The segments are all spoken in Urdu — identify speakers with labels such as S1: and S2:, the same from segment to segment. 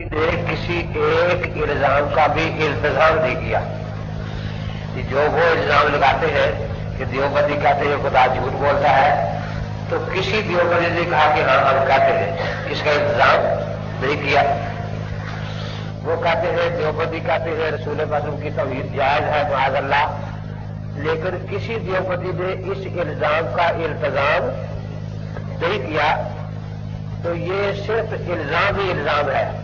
S1: نے کسی ایک الزام کا بھی التظام نہیں کیا۔ جو وہ الزام لگاتے ہیں کہ دیوبندی کہتے ہیں، خدا جھوٹ بولتا ہے، تو کسی دیوبندی نے کہا کہ ہاں ہم کہتے ہیں۔ اس کا انتظام نہیں کیا۔ وہ کہتے ہیں، دیوبندی کہتے ہیں، رسول بسم کی توحید جائز ہے، معاذ اللہ۔ لیکن کسی دیوبندی نے اس الزام کا التظام نہیں کیا، تو یہ صرف الزام ہی الزام ہے۔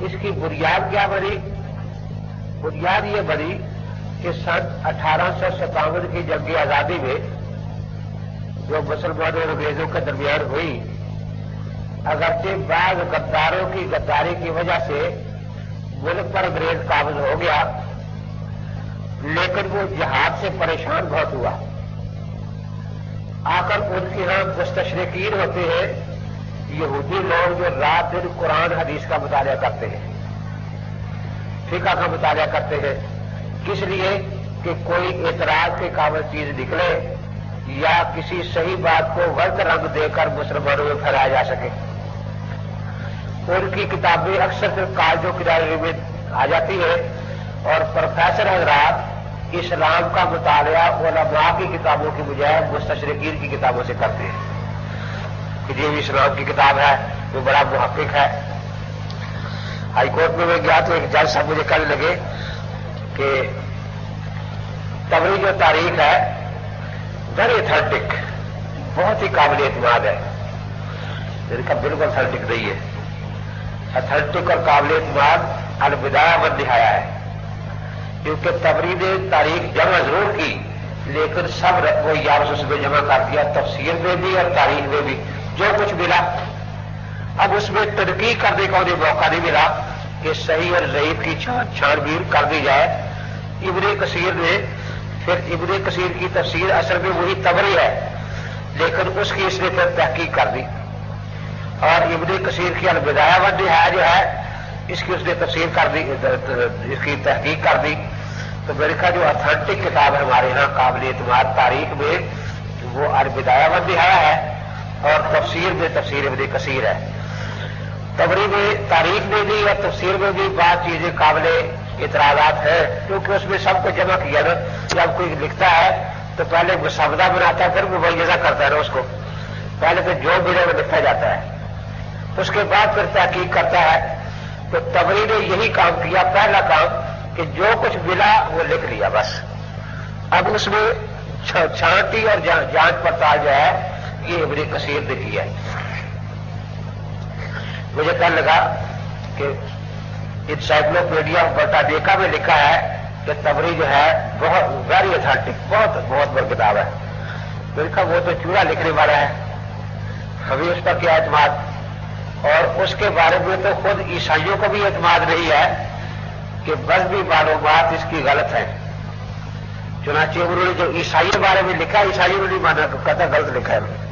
S1: اس کی بنیاد کیا بنی؟ بنیاد یہ بنی کہ سن اٹھارہ سو ستاون کی جنگ آزادی میں جو مسلمانوں اور انگریزوں کے درمیان ہوئی، اگرچہ بعض غداروں کی غداری کی وجہ سے ملک پر انگریز قابض ہو گیا، لیکن وہ جہاد سے پریشان بہت ہوا۔ آ کر ان کے یہاں مستشرقین ہوتے ہیں یہودی لوگ جو رات دن قرآن حدیث کا مطالعہ کرتے ہیں، فقہ کا مطالعہ کرتے ہیں، کس لیے کہ کوئی اعتراض کے قابل چیز نکلے یا کسی صحیح بات کو غلط رنگ دے کر مسلمانوں میں پھیلایا جا سکے۔ ان کی کتابیں اکثر صرف کالجوں کی ڈائری میں آ جاتی ہے اور پروفیسر حضرات اسلام کا مطالعہ علماء کی کتابوں کی بجائے مستشرقین کی کتابوں سے کرتے ہیں۔ کہ یہ کی کتاب ہے، وہ بڑا محقق ہے۔ ہائی کورٹ میں میں گیا تو ایک جج صاحب مجھے کہنے لگے کہ تبری جو تاریخ ہے ویری اتھینٹک بہت ہی قابل اعتماد ہے۔ میرے کا بالکل اتھینٹک نہیں ہے۔ اتھینٹک اور قابل اعتماد الوداع بند دکھایا ہے۔ کیونکہ تبری نے تاریخ جمع ضرور کی، لیکن سب وہ یار اس میں جمع کر دیا، تفسیر میں بھی اور تاریخ میں بھی۔ جو کچھ ملا۔ اب اس میں ترقی کرنے کا انہیں موقع نہیں ملا کہ صحیح اور ضعیف کی چھان بین کر دی جائے۔ ابن کثیر نے پھر ابن کثیر کی تفسیر اصل میں وہی تبری ہے، لیکن اس کی اس نے پھر تحقیق کر دی۔ اور ابن کثیر کی الوداع بندی ہے جو ہے، اس کی اس نے تفسیر کر دی، اس کی تحقیق کر دی۔ تو میرے کا جو اتھینٹک کتاب ہے ہمارے یہاں قابل اعتماد تاریخ میں، وہ الوداع بندی ہے۔ اور تفسیر میں تفسیر ابن کثیر ہے۔ تبری میں تاریخ میں بھی اور تفسیر میں بھی بات چیزیں قابل اعتراضات ہیں، کیونکہ اس میں سب کو جمع کیا نا جب کوئی لکھتا ہے تو پہلے مسودہ بناتا ہے، پھر مبینہ کرتا ہے نا اس کو۔ پہلے تو جو ملے وہ لکھا جاتا ہے۔ اس کے بعد پھر تحقیق کرتا ہے۔ تو تبری نے یہی کام کیا، پہلا کام کہ جو کچھ ملا وہ لکھ لیا بس۔ اب اس میں چھانٹی اور جانچ پڑتال جو ہے یہ ابن کثیر نے کیا مجھے کل لگا کہ انسائکلوپیڈیا بٹا دیکھا میں لکھا ہے کہ تبری جو ہے بہت ویری اتھینٹک بہت بہت بڑی کتاب ہے۔ میں کہا وہ تو چوڑا لکھنے والا ہے۔ ہمیں اس پر کیا اعتماد؟ اور اس کے بارے میں تو خود عیسائیوں کو بھی اعتماد نہیں ہے کہ بس بھی معلومات اس کی غلط ہے چنانچہ انہوں نے جو عیسائی کے بارے میں لکھا، عیسائیوں نے نہیں مانا، کہتا غلط لکھا ہے۔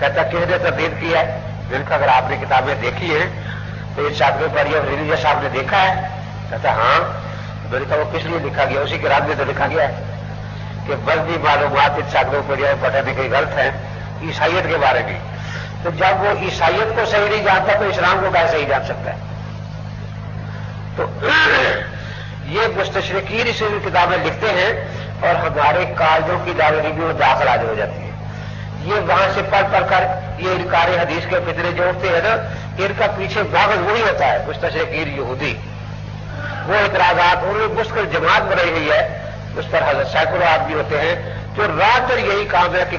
S1: کہتا کس نے تردید کی ہے. دل کا اگر آپ نے کتابیں دیکھی ہیں، تو اس چاپے پر یہ جی ریلیجس صاحب نے دیکھا ہے۔ کہتا ہاں دل کا وہ کس لیے لکھا گیا؟ اسی کے رات میں تو لکھا گیا ہے کہ بس بھی معلومات ان چاپوں پر یہ بٹانے کی غلط ہے، عیسائیت کے بارے میں۔ تو جب وہ عیسائیت کو صحیح نہیں جانتا، تو اسلام کو کیسے صحیح جان سکتا ہے؟ تو یہ مستشرقین سے کتابیں لکھتے ہیں اور ہمارے کالجوں کی لائبریری میں وہ داخل آج ہو جاتی ہے یہ وہاں سے پڑھ پڑھ کر یہ انکار حدیث کے فتنے جوڑتے ہیں نا، ان کا پیچھے باغ وہی ہوتا ہے مستشرقین یہودی۔ وہ اعتراضات انہوں نے مشکل جماعت بنائی ہوئی ہے، اس پر حضرت سینکڑوں آدمی ہوتے ہیں، جو رات بھر یہی کام ہے کہ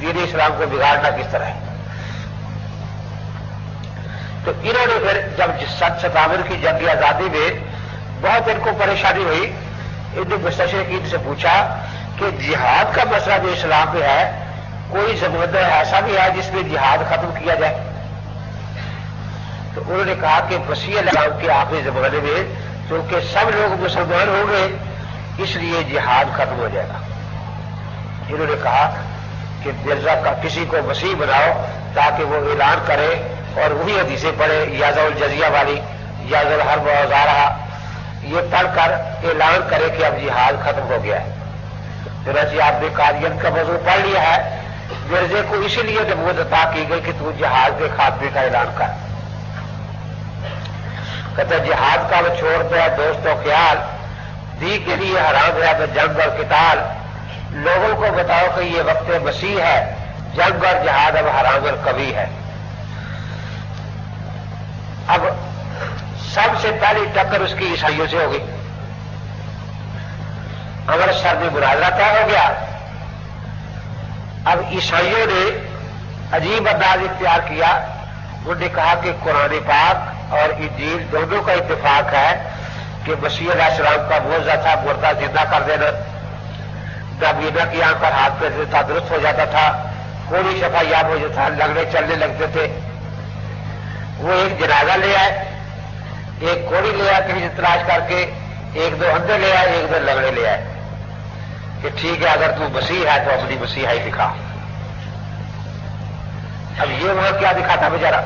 S1: دین اسلام کو بگاڑنا کس طرح ہے۔ تو انہوں نے پھر جب ست ستاون کی جنگی آزادی میں بہت ان کو پریشانی ہوئی، ان نے مستشرقین سے پوچھا کہ جہاد کا مسئلہ جو اسلام میں ہے کوئی زمدہ ایسا بھی ہے جس میں جہاد ختم کیا جائے۔ تو انہوں نے کہا کہ وسیع لگاؤ کے آخری زمانے میں کیونکہ سب لوگ مسلمان ہوں گے، اس لیے جہاد ختم ہو جائے گا۔ انہوں نے کہا کہ مرزا کا کسی کو وسیع بناؤ تاکہ وہ اعلان کرے اور وہی حدیثیں پڑھے یاز الجزیہ والی یاز الحرب اوزارہ یہ پڑھ کر اعلان کرے کہ اب جہاد ختم ہو گیا ہے۔ چنانچہ جی آپ نے کاریت کا موضوع پڑھ لیا ہے۔ مرزے کو اسی لیے نبوت عطا کی گئی کہ تو جہاز کے خاتمے کا اعلان کر۔ کہتے جہاد کا وہ چھوڑ دیا، دوست و خیال دی کے لیے حرام ہے تو جنگ اور کتال لوگوں کو بتاؤ کہ یہ وقت مسیح ہے، جنگ اور جہاد اب حرام اور کبھی ہے۔ اب سب سے پہلی ٹکر اس کی عیسائیوں سے ہوگی امرتسر میں مناظرہ طے ہو گیا۔ اب عیسائیوں نے عجیب انداز اختیار کیا، انہوں نے کہا کہ قرآن پاک اور انجیل دونوں کا اتفاق ہے کہ مسیح علیہ السلام کا موزہ تھا، مردہ زندہ کر دینا۔ نبینا کی آنکھ پر ہاتھ پہ دیتا درست ہو جاتا تھا کوئی شفا یاب ہو جاتا تھا لگنے چلنے لگتے تھے۔ وہ ایک جنازہ لے آئے، ایک کوڑی لے آئے کہیں سے تلاش کر کے ایک دو اندے لے آئے، ایک دو لگڑے لے آئے۔ کہ ٹھیک ہے، اگر تو مسیح ہے تو اپنی مسیحائی دکھا۔ اب یہ وہاں کیا دکھاتا بیچارا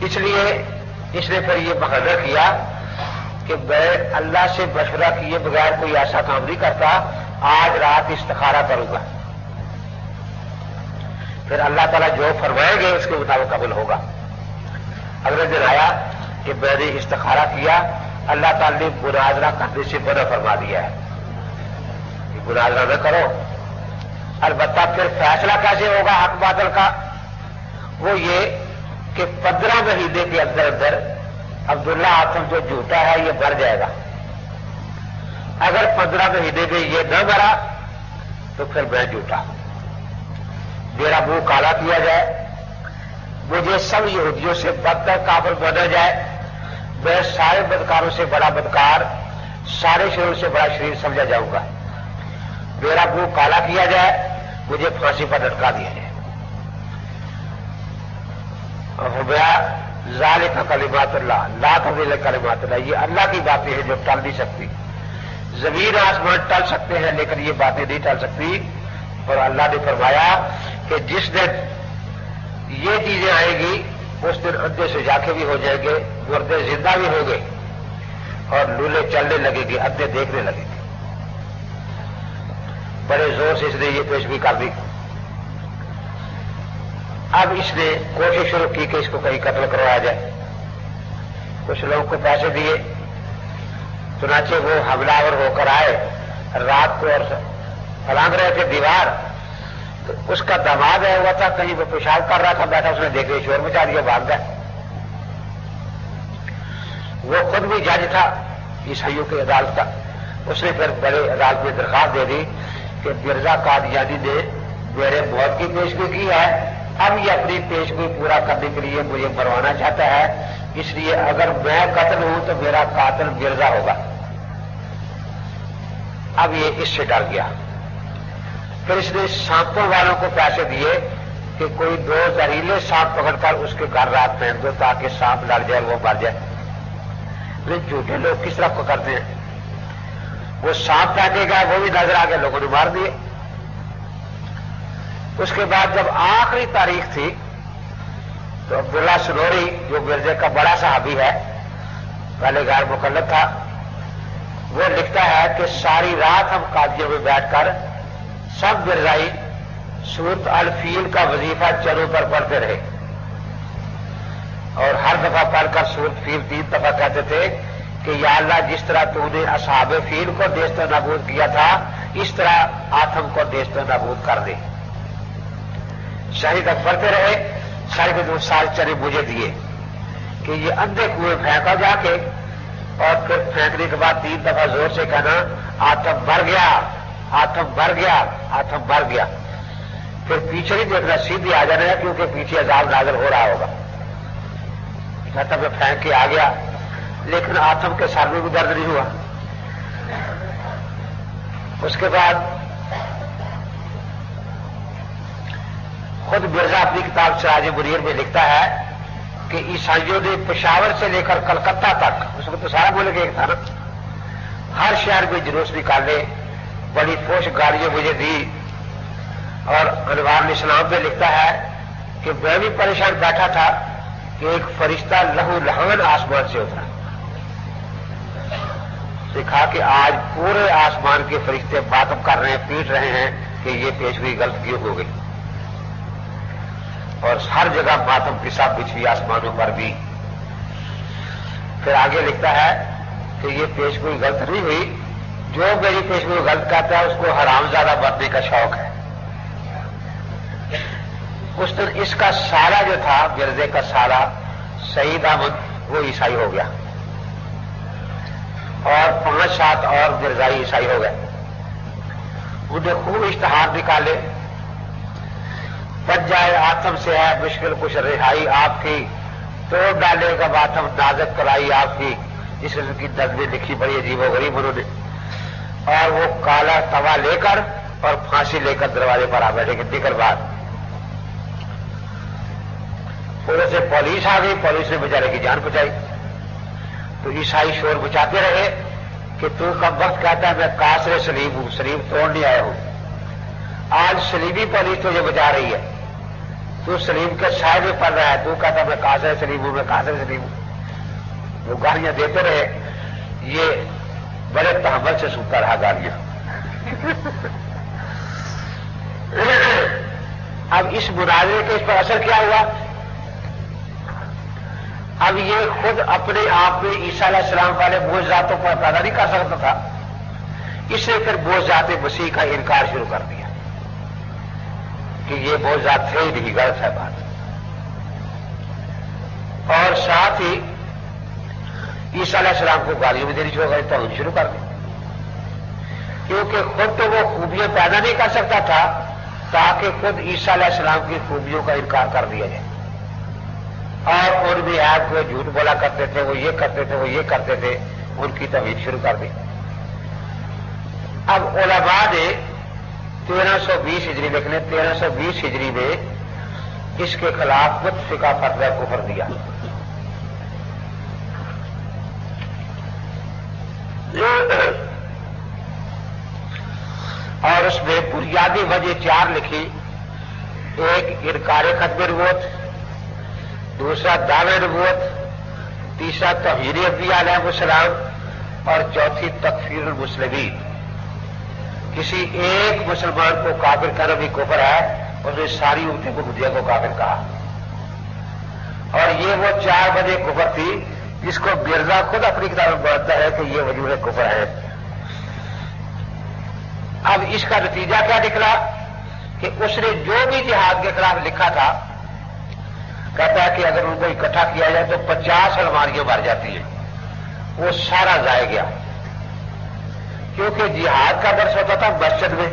S1: اس لیے اس نے پھر یہ بہانہ کیا کہ میں اللہ سے مشورہ کیے بغیر کوئی ایسا کام نہیں کرتا، آج رات استخارہ کروں گا۔ پھر اللہ تعالیٰ جو فرمائیں گے، اس کے مطابق قبل ہوگا۔ اگلے دن آیا کہ میں نے استخارہ کیا، اللہ تعالی نے مناظرہ کرنے سے منع فرما دیا ہے۔ کہ نہ کرو۔ البتہ پھر فیصلہ کیسے ہوگا حق بادل کا؟ وہ یہ کہ پندرہ مہینے کے اندر اندر عبداللہ آتم جو جھوٹا ہے یہ مر جائے گا۔ اگر پندرہ مہینے میں یہ نہ مرا تو پھر میں جھوٹا میرا منہ کالا کیا جائے، مجھے سب یہودیوں سے بدتر کافر بنا جائے۔ میں سارے بدکاروں سے بڑا بدکار، سارے شریر سے بڑا شریر سمجھا جاؤں گا۔ میرا منہ کالا کیا جائے، مجھے پھانسی پر لٹکا دیا جائے۔ اور گیا ظال کا کلمات اللہ، لا تبدیل کلمات اللہ۔ یہ اللہ کی باتیں ہیں جو ٹل نہیں سکتی۔ زمین آسمان ٹل سکتے ہیں، لیکن یہ باتیں نہیں ٹل سکتی۔ اور اللہ نے فرمایا کہ جس دن یہ چیزیں آئیں گی، اس دن ادے سے جاکے بھی ہو جائیں گے مردے زندہ بھی ہوں گے اور لولے چلنے لگے گی ادے دیکھنے لگے گی بڑے زور سے اس نے یہ پیشگی کر دی۔ اب اس نے کوشش شروع کی کہ اس کو کہیں قتل کروایا جائے۔ کچھ لوگوں کو پیسے دیے۔ چنانچہ وہ حملہ ہو کر آئے۔ رات کو اور پلانگ رہے تھے دیوار۔ تو اس کا دماغ ہے ہوا تھا۔ کہیں وہ پیشاب کر رہا تھا، بیٹھا اس نے دیکھ شور مچا دیا بھاگ گیا۔ وہ خود بھی جج تھا، عیسائیوں کی عدالت کا۔ اس نے پھر بڑے عدالت میں درخواست دے دی۔ کہ مرزا قادیانی نے میرے موت کی پیشگوئی کی ہے۔ اب یہ اپنی پیشگوئی پورا کرنے کے لیے مجھے مروانا چاہتا ہے۔ اس لیے اگر میں قتل ہوں تو میرا قاتل مرزا ہوگا۔ اب یہ اس سے ڈر گیا۔ پھر اس نے سانپوں والوں کو پیسے دیے کہ کوئی دو زہریلے سانپ پکڑ کر اس کے گھر رات پہن دو تاکہ سانپ لڑ جائے وہ مر جائے۔ لیکن جھوٹے لوگ کس طرح پکڑتے ہیں؟ وہ سانپ پہنے گا وہ بھی نظر آ کے لوگوں نے مار دیے۔ اس کے بعد جب آخری تاریخ تھی تو عبداللہ سنوری، جو مرزے کا بڑا صحابی ہے، پہلے غیر مقلد تھا، وہ لکھتا ہے کہ ساری رات ہم قادیوں میں بیٹھ کر سب مرزائی سورت الفیل کا وظیفہ چروں پر پڑھتے رہے۔ اور ہر دفعہ پڑھ کر سورت فیل تین دفعہ کہتے تھے کہ یا اللہ جس طرح تو نے اصحاب فیل کو دیست نابود کیا تھا، اس طرح آتم کو دیست نابود کر دے۔ شہید پڑھتے رہے سارے دو سال چرے مجھے دیے کہ یہ اندھے کنویں پھینکا جا کے، اور پھر پھینکنے کے بعد تین دفعہ زور سے کہنا، آتم بھر گیا، آتم بھر گیا، آتم بھر گیا۔ پھر پیچھے نہیں دیکھنا سیدھی آ جانا ہے، کیونکہ پیچھے عذاب نازل ہو رہا ہوگا۔ کہتا میں پھینک کے آ گیا۔ لیکن آتم کے سر میں بھی درد نہیں ہوا۔ اس کے بعد خود مرزا اپنی کتاب سراج مریر میں لکھتا ہے کہ عیسائیوں نے پشاور سے لے کر کلکتہ تک، اس میں تو سارا بولے گا ایک تھا نا، ہر شہر میں جلوس نکالے بڑی فوش گاڑیاں مجھے دی۔ اور انوار اسلام میں لکھتا ہے کہ میں بھی پریشان بیٹھا تھا کہ ایک فرشتہ لہو لہان آسمان سے اترا۔ دکھا کہ آج پورے آسمان کے فرشتے باتم کر رہے ہیں، پیٹ رہے ہیں کہ یہ پیشگوئی غلط کیوں ہو گئی؟ اور ہر جگہ باتم کی سب آسمانوں پر بھی۔ پھر آگے لکھتا ہے کہ یہ پیش گوئی غلط نہیں ہوئی۔ جو میری پیش گوئی غلط کہتا ہے، اس کو حرام زیادہ بننے کا شوق ہے۔ اس دن اس کا سارا جو تھا مرزے کا سارا سعید احمد وہ عیسائی ہو گیا۔ اور پانچ سات اور مرزائی عیسائی ہو گئے۔ انہیں خوب اشتہار نکالے، بچ جائے، آتم سے ہے، مشکل کچھ رہائی آپ کی، توڑ ڈالے گا آتم نازک کرائی آپ کی۔ جس کی میں لکھی، بڑی عجیب و غریب انہوں نے۔ اور وہ کالا توا لے کر اور پھانسی لے کر دروازے پر آ بیٹھے کہ نکل بات پورے سے پولیس آ گئی، پولیس نے بیچارے کی جان بچائی۔ تو عیسائی شور بچاتے رہے کہ تو کب وقت کہتا ہے میں کاسرے سلیب ہوں، سلیب توڑنے آیا ہوں۔ آج سلیبی پولیس تجھے بچا رہی ہے۔ تو سلیم کے سائے میں پڑ رہا ہے، تو کہتا میں کاسرے سلیب ہوں، میں کاسرے سلیب ہوں۔ وہ گاڑیاں دیتے رہے۔ یہ بڑے تحمل سے سوتا رہا گاڑیاں اب اس مناظرے کے اس پر اثر کیا ہوا؟ اب یہ خود اپنے آپ میں عیسیٰ علیہ السلام والے بوجھ ذاتوں کو پیدا نہیں کر سکتا تھا۔ اس نے پھر بوجھ ذات مسیح کا انکار شروع کر دیا کہ یہ بوجھ ذات تھے ہی نہیں، غلط ہے بات۔ اور ساتھ ہی عیسیٰ علیہ السلام کو گالیوں میں دینی شروع کر تو شروع کر دی۔ کیونکہ خود تو وہ خوبیاں پیدا نہیں کر سکتا تھا، تاکہ خود عیسیٰ علیہ السلام کی خوبیوں کا انکار کر دیا جائے۔ اور ان بھی آپ کو جھوٹ بولا کرتے تھے، وہ یہ کرتے تھے، وہ یہ کرتے تھے، ان کی توحید شروع کر دی۔ اب علماء نے تیرہ سو بیس ہجری لکھنے تیرہ سو بیس ہجری میں اس کے خلاف متفقہ فتوی کو کفر دیا۔ اور اس میں بنیادی وجہ چار لکھی۔ ایک انکار ختم روت دوسرا دعوے نبوت، تیسرا توحیر ابی علیہ السلام، اور چوتھی تکفیر المسلمین۔ کسی ایک مسلمان کو کافر کرنا بھی کوفر ہے اس نے ساری امتی کو بدیا کو کافر کہا۔ اور یہ وہ چار بجے کفر تھی، جس کو مرزا خود اپنی کتاب میں بڑھتا ہے کہ یہ وجود کفر ہے۔ اب اس کا نتیجہ کیا نکلا؟ کہ اس نے جو بھی جہاد کے خلاف لکھا تھا کہتا ہے کہ اگر ان کو اکٹھا کیا جائے تو پچاس الماریاں بھر جاتی ہیں۔ وہ سارا ضائع گیا۔ کیونکہ جہاد کا درس ہوتا تھا مسجد میں۔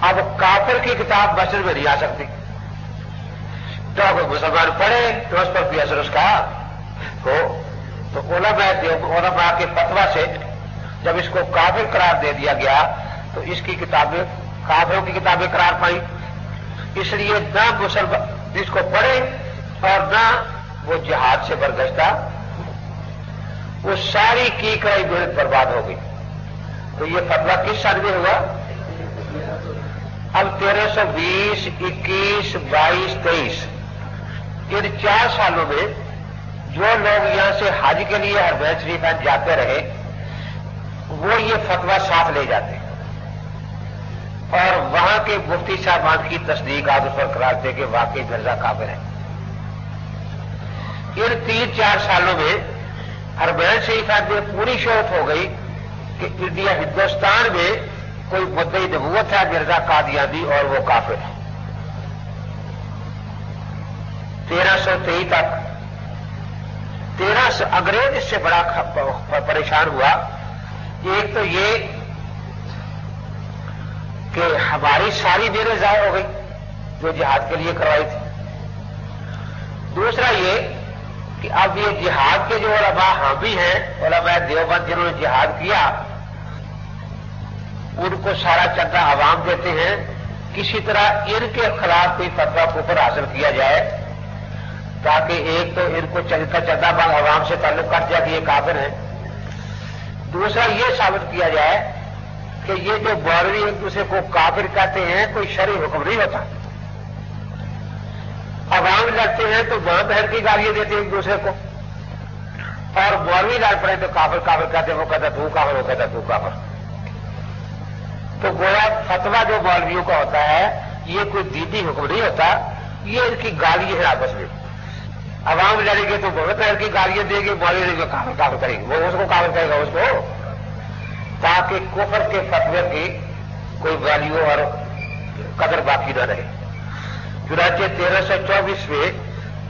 S1: اب کافر کی کتاب مسجد میں نہیں آ سکتی۔ تو اگر مسلمان پڑھے تو اس پر بھی اثر اس کا ہو۔ تو علماء کے فتوا سے جب اس کو کافر قرار دے دیا گیا تو اس کی کتابیں کافروں کی کتابیں قرار پائی۔ اس لیے نہ مسلمان جس کو پڑھے اور نہ وہ جہاد سے برگشتہ وہ ساری کی کرائی محنت برباد ہو گئی۔ تو یہ فتوا کس سال میں ہوا؟ اب تیرہ سو بیس، اکیس، بائیس، تیئیس۔ ان چار سالوں میں جو لوگ یہاں سے حج کے لیے ہر بیت شریف جاتے رہے، وہ یہ فتوا ساتھ لے جاتے۔ ہیں اور وہاں کے مفتی صاحبان کی تصدیق آپ اس پر کراتے کہ واقعی مرزا کابر ہے۔ ان تین چار سالوں میں اربین شریف میں پوری شوق ہو گئی کہ انڈیا ہندوستان میں کوئی مدعی نبوت ہے، مرزا قادیانی، اور وہ کافر ہے۔ تیرہ سو تئی تک، تیرہ سو، انگریز اس سے بڑا پریشان ہوا۔ ایک تو یہ کہ ہماری ساری دیریں ضائع ہو گئی جو جہاد کے لیے کروائی تھی۔ دوسرا یہ کہ اب یہ جہاد کے جو علماء ہاں حامی ہیں، علماء دیوبند جنہوں نے جہاد کیا، ان کو سارا چندہ عوام دیتے ہیں۔ کسی طرح ان کے خلاف کوئی فتوا کوپر حاصل کیا جائے تاکہ ایک تو ان کو چلتا چندہ بانگ عوام سے تعلق کر دیا کہ یہ کافر ہیں۔ دوسرا یہ ثابت کیا جائے کہ یہ جو بوروی ایک دوسرے کو کافر کہتے ہیں، کوئی شرع حکم نہیں ہوتا۔ عوام لڑتے ہیں تو ماں بہن کی گالیاں دیتے ہیں ایک دوسرے کو۔ اور بوروی لڑ پڑے تو کافر کافر کہتے ہیں، وہ کہتا تو کافر، وہ کہتا تو کافر۔ تو گویا فتوا جو مولویوں کا ہوتا ہے، یہ کوئی دیدی حکم نہیں ہوتا، یہ ان کی گالی ہے آپس میں۔ عوام لڑے گے تو بہت طرح کی گالیاں دے گی مولوی جو کافر کافر کرے گی وہ اس کو کافر کرے گا، اس کو۔ تاکہ کفر کے فتوے کی کوئی ویلیو اور قدر باقی نہ رہے۔ چنانچہ تیرہ سو چوبیس میں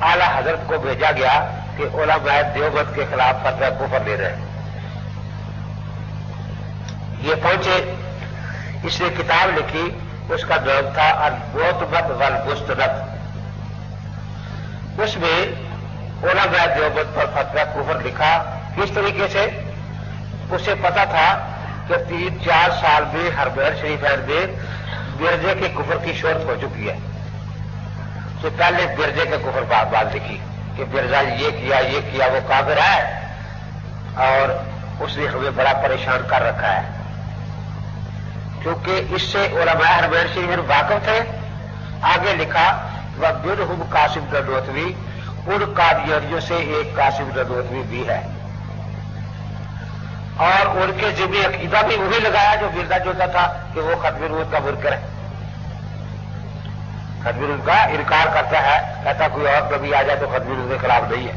S1: اعلی حضرت کو بھیجا گیا کہ علماء دیوبند کے خلاف فتوی کفر لے رہے ہیں۔ یہ پہنچے اس نے کتاب لکھی، اس کا نام تھا البوت مت ول مستند اس میں علماء دیوبند پر فتوی کفر لکھا۔ کس طریقے سے؟ اسے پتا تھا کہ تین چار سال میں ہربیر شریف میں برجے کے کفر کی شہرت ہو چکی ہے۔ تو پہلے برجے کے کفر بات بات لکھی کہ برجا یہ کیا یہ کیا، وہ کافر ہے اور اس نے ہمیں بڑا پریشان کر رکھا ہے۔ کیونکہ اس سے علماء ہرمیر شریف واقف تھے۔ آگے لکھا وہ بن ہم قاسم ردوتوی ان قادیانیوں سے ایک قاسم ردوتوی بھی ہے۔ اور ان کے ذمہ عقیدہ بھی وہی لگایا جو مرزا جوتا تھا کہ وہ ختم روز کا مرکر ہے۔ ختم روز کا انکار کرتا ہے، کہتا کوئی اور کبھی آ جائے تو ختم روز کے خلاف نہیں ہے۔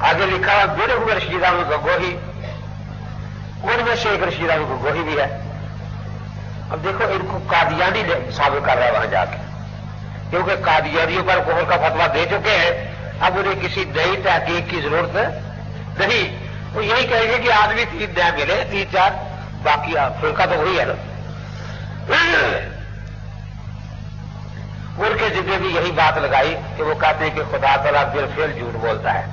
S1: آگے لکھا بن ہوں رشید احمد گگوہی ان میں سے ایک رشید احمد گگوہی بھی ہے۔ اب دیکھو، ان کو قادیانی ثابت کر رہا ہے وہاں جا کے۔ کیونکہ قادیانیوں پر کوہر کا فتوا دے چکے ہیں، اب انہیں کسی نئی تحقیق کی ضرورت نہیں، وہ یہی کہیں گے کہ آدمی تین نیا ملے، تین چار، باقی فرقہ تو وہی ہے نا۔ ان کے ذمے بھی یہی بات لگائی کہ وہ کہتے ہیں کہ خدا تعالیٰ دل فیل جھوٹ بولتا ہے۔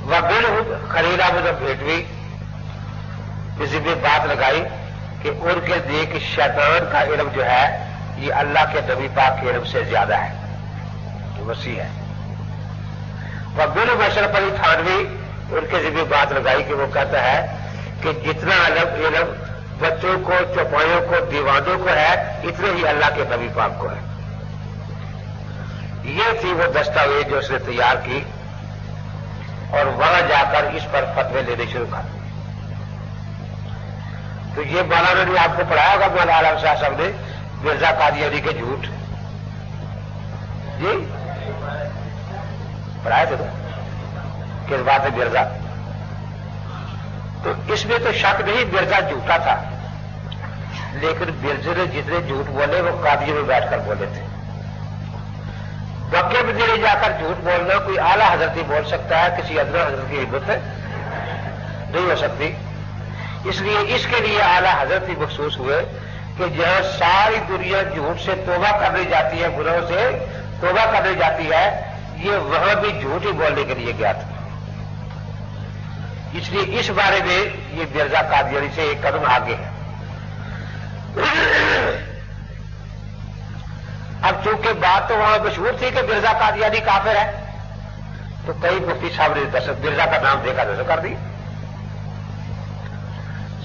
S1: وہ بل خریدا مجھے بھیٹ بھی ذمہ بات لگائی کہ ان کے دیکھ شیطان کا علم جو ہے، یہ اللہ کے نبی پاک کے علم سے زیادہ ہے وسیع ہے۔ وہ بل مشرف علی تھانوی ان کے ذمہ بات لگائی کہ وہ کہتا ہے کہ جتنا علم علم بچوں کو چوپایوں کو، دیوانوں کو ہے، اتنے ہی اللہ کے نبی پاک کو ہے۔ یہ تھی وہ دستاویز جو اس نے تیار کی اور وہاں جا کر اس پر فتوے لینے شروع کر۔ دی تو یہ مولانا نے آپ کو پڑھایا ہوگا، مولانا عالم شاہ صاحب نے، مرزا قادیانی کے جھوٹ۔ جی؟ پڑھائے تھے تو کس بات ہے مرزا تو اس میں تو شک نہیں مرزا جھوٹا تھا۔ لیکن مرزے نے جتنے جھوٹ بولے، وہ قادی میں بیٹھ کر بولے تھے۔ بکے میں جا کر جھوٹ بولنا، کوئی اعلیٰ حضرت ہی بول سکتا ہے، کسی ادنا حضرت کی ہمت نہیں ہو سکتی۔ اس لیے اس کے لیے اعلیٰ حضرت ہی مخصوص ہوئے کہ جہاں ساری دنیا جھوٹ سے توبہ کرنے جاتی ہے، گناہوں سے توبہ کرنے جاتی ہے یہ وہاں بھی جھوٹ ہی بولنے کے لیے گیا تھا۔ اس لیے اس بارے میں یہ مرزا قادیانی سے ایک قدم آگے ہے۔ اب چونکہ بات تو وہاں مشہور تھی کہ مرزا قادیانی کافر ہے، تو کئی مفتی صاحب نے مرزا کا نام دیکھا دس کر دی۔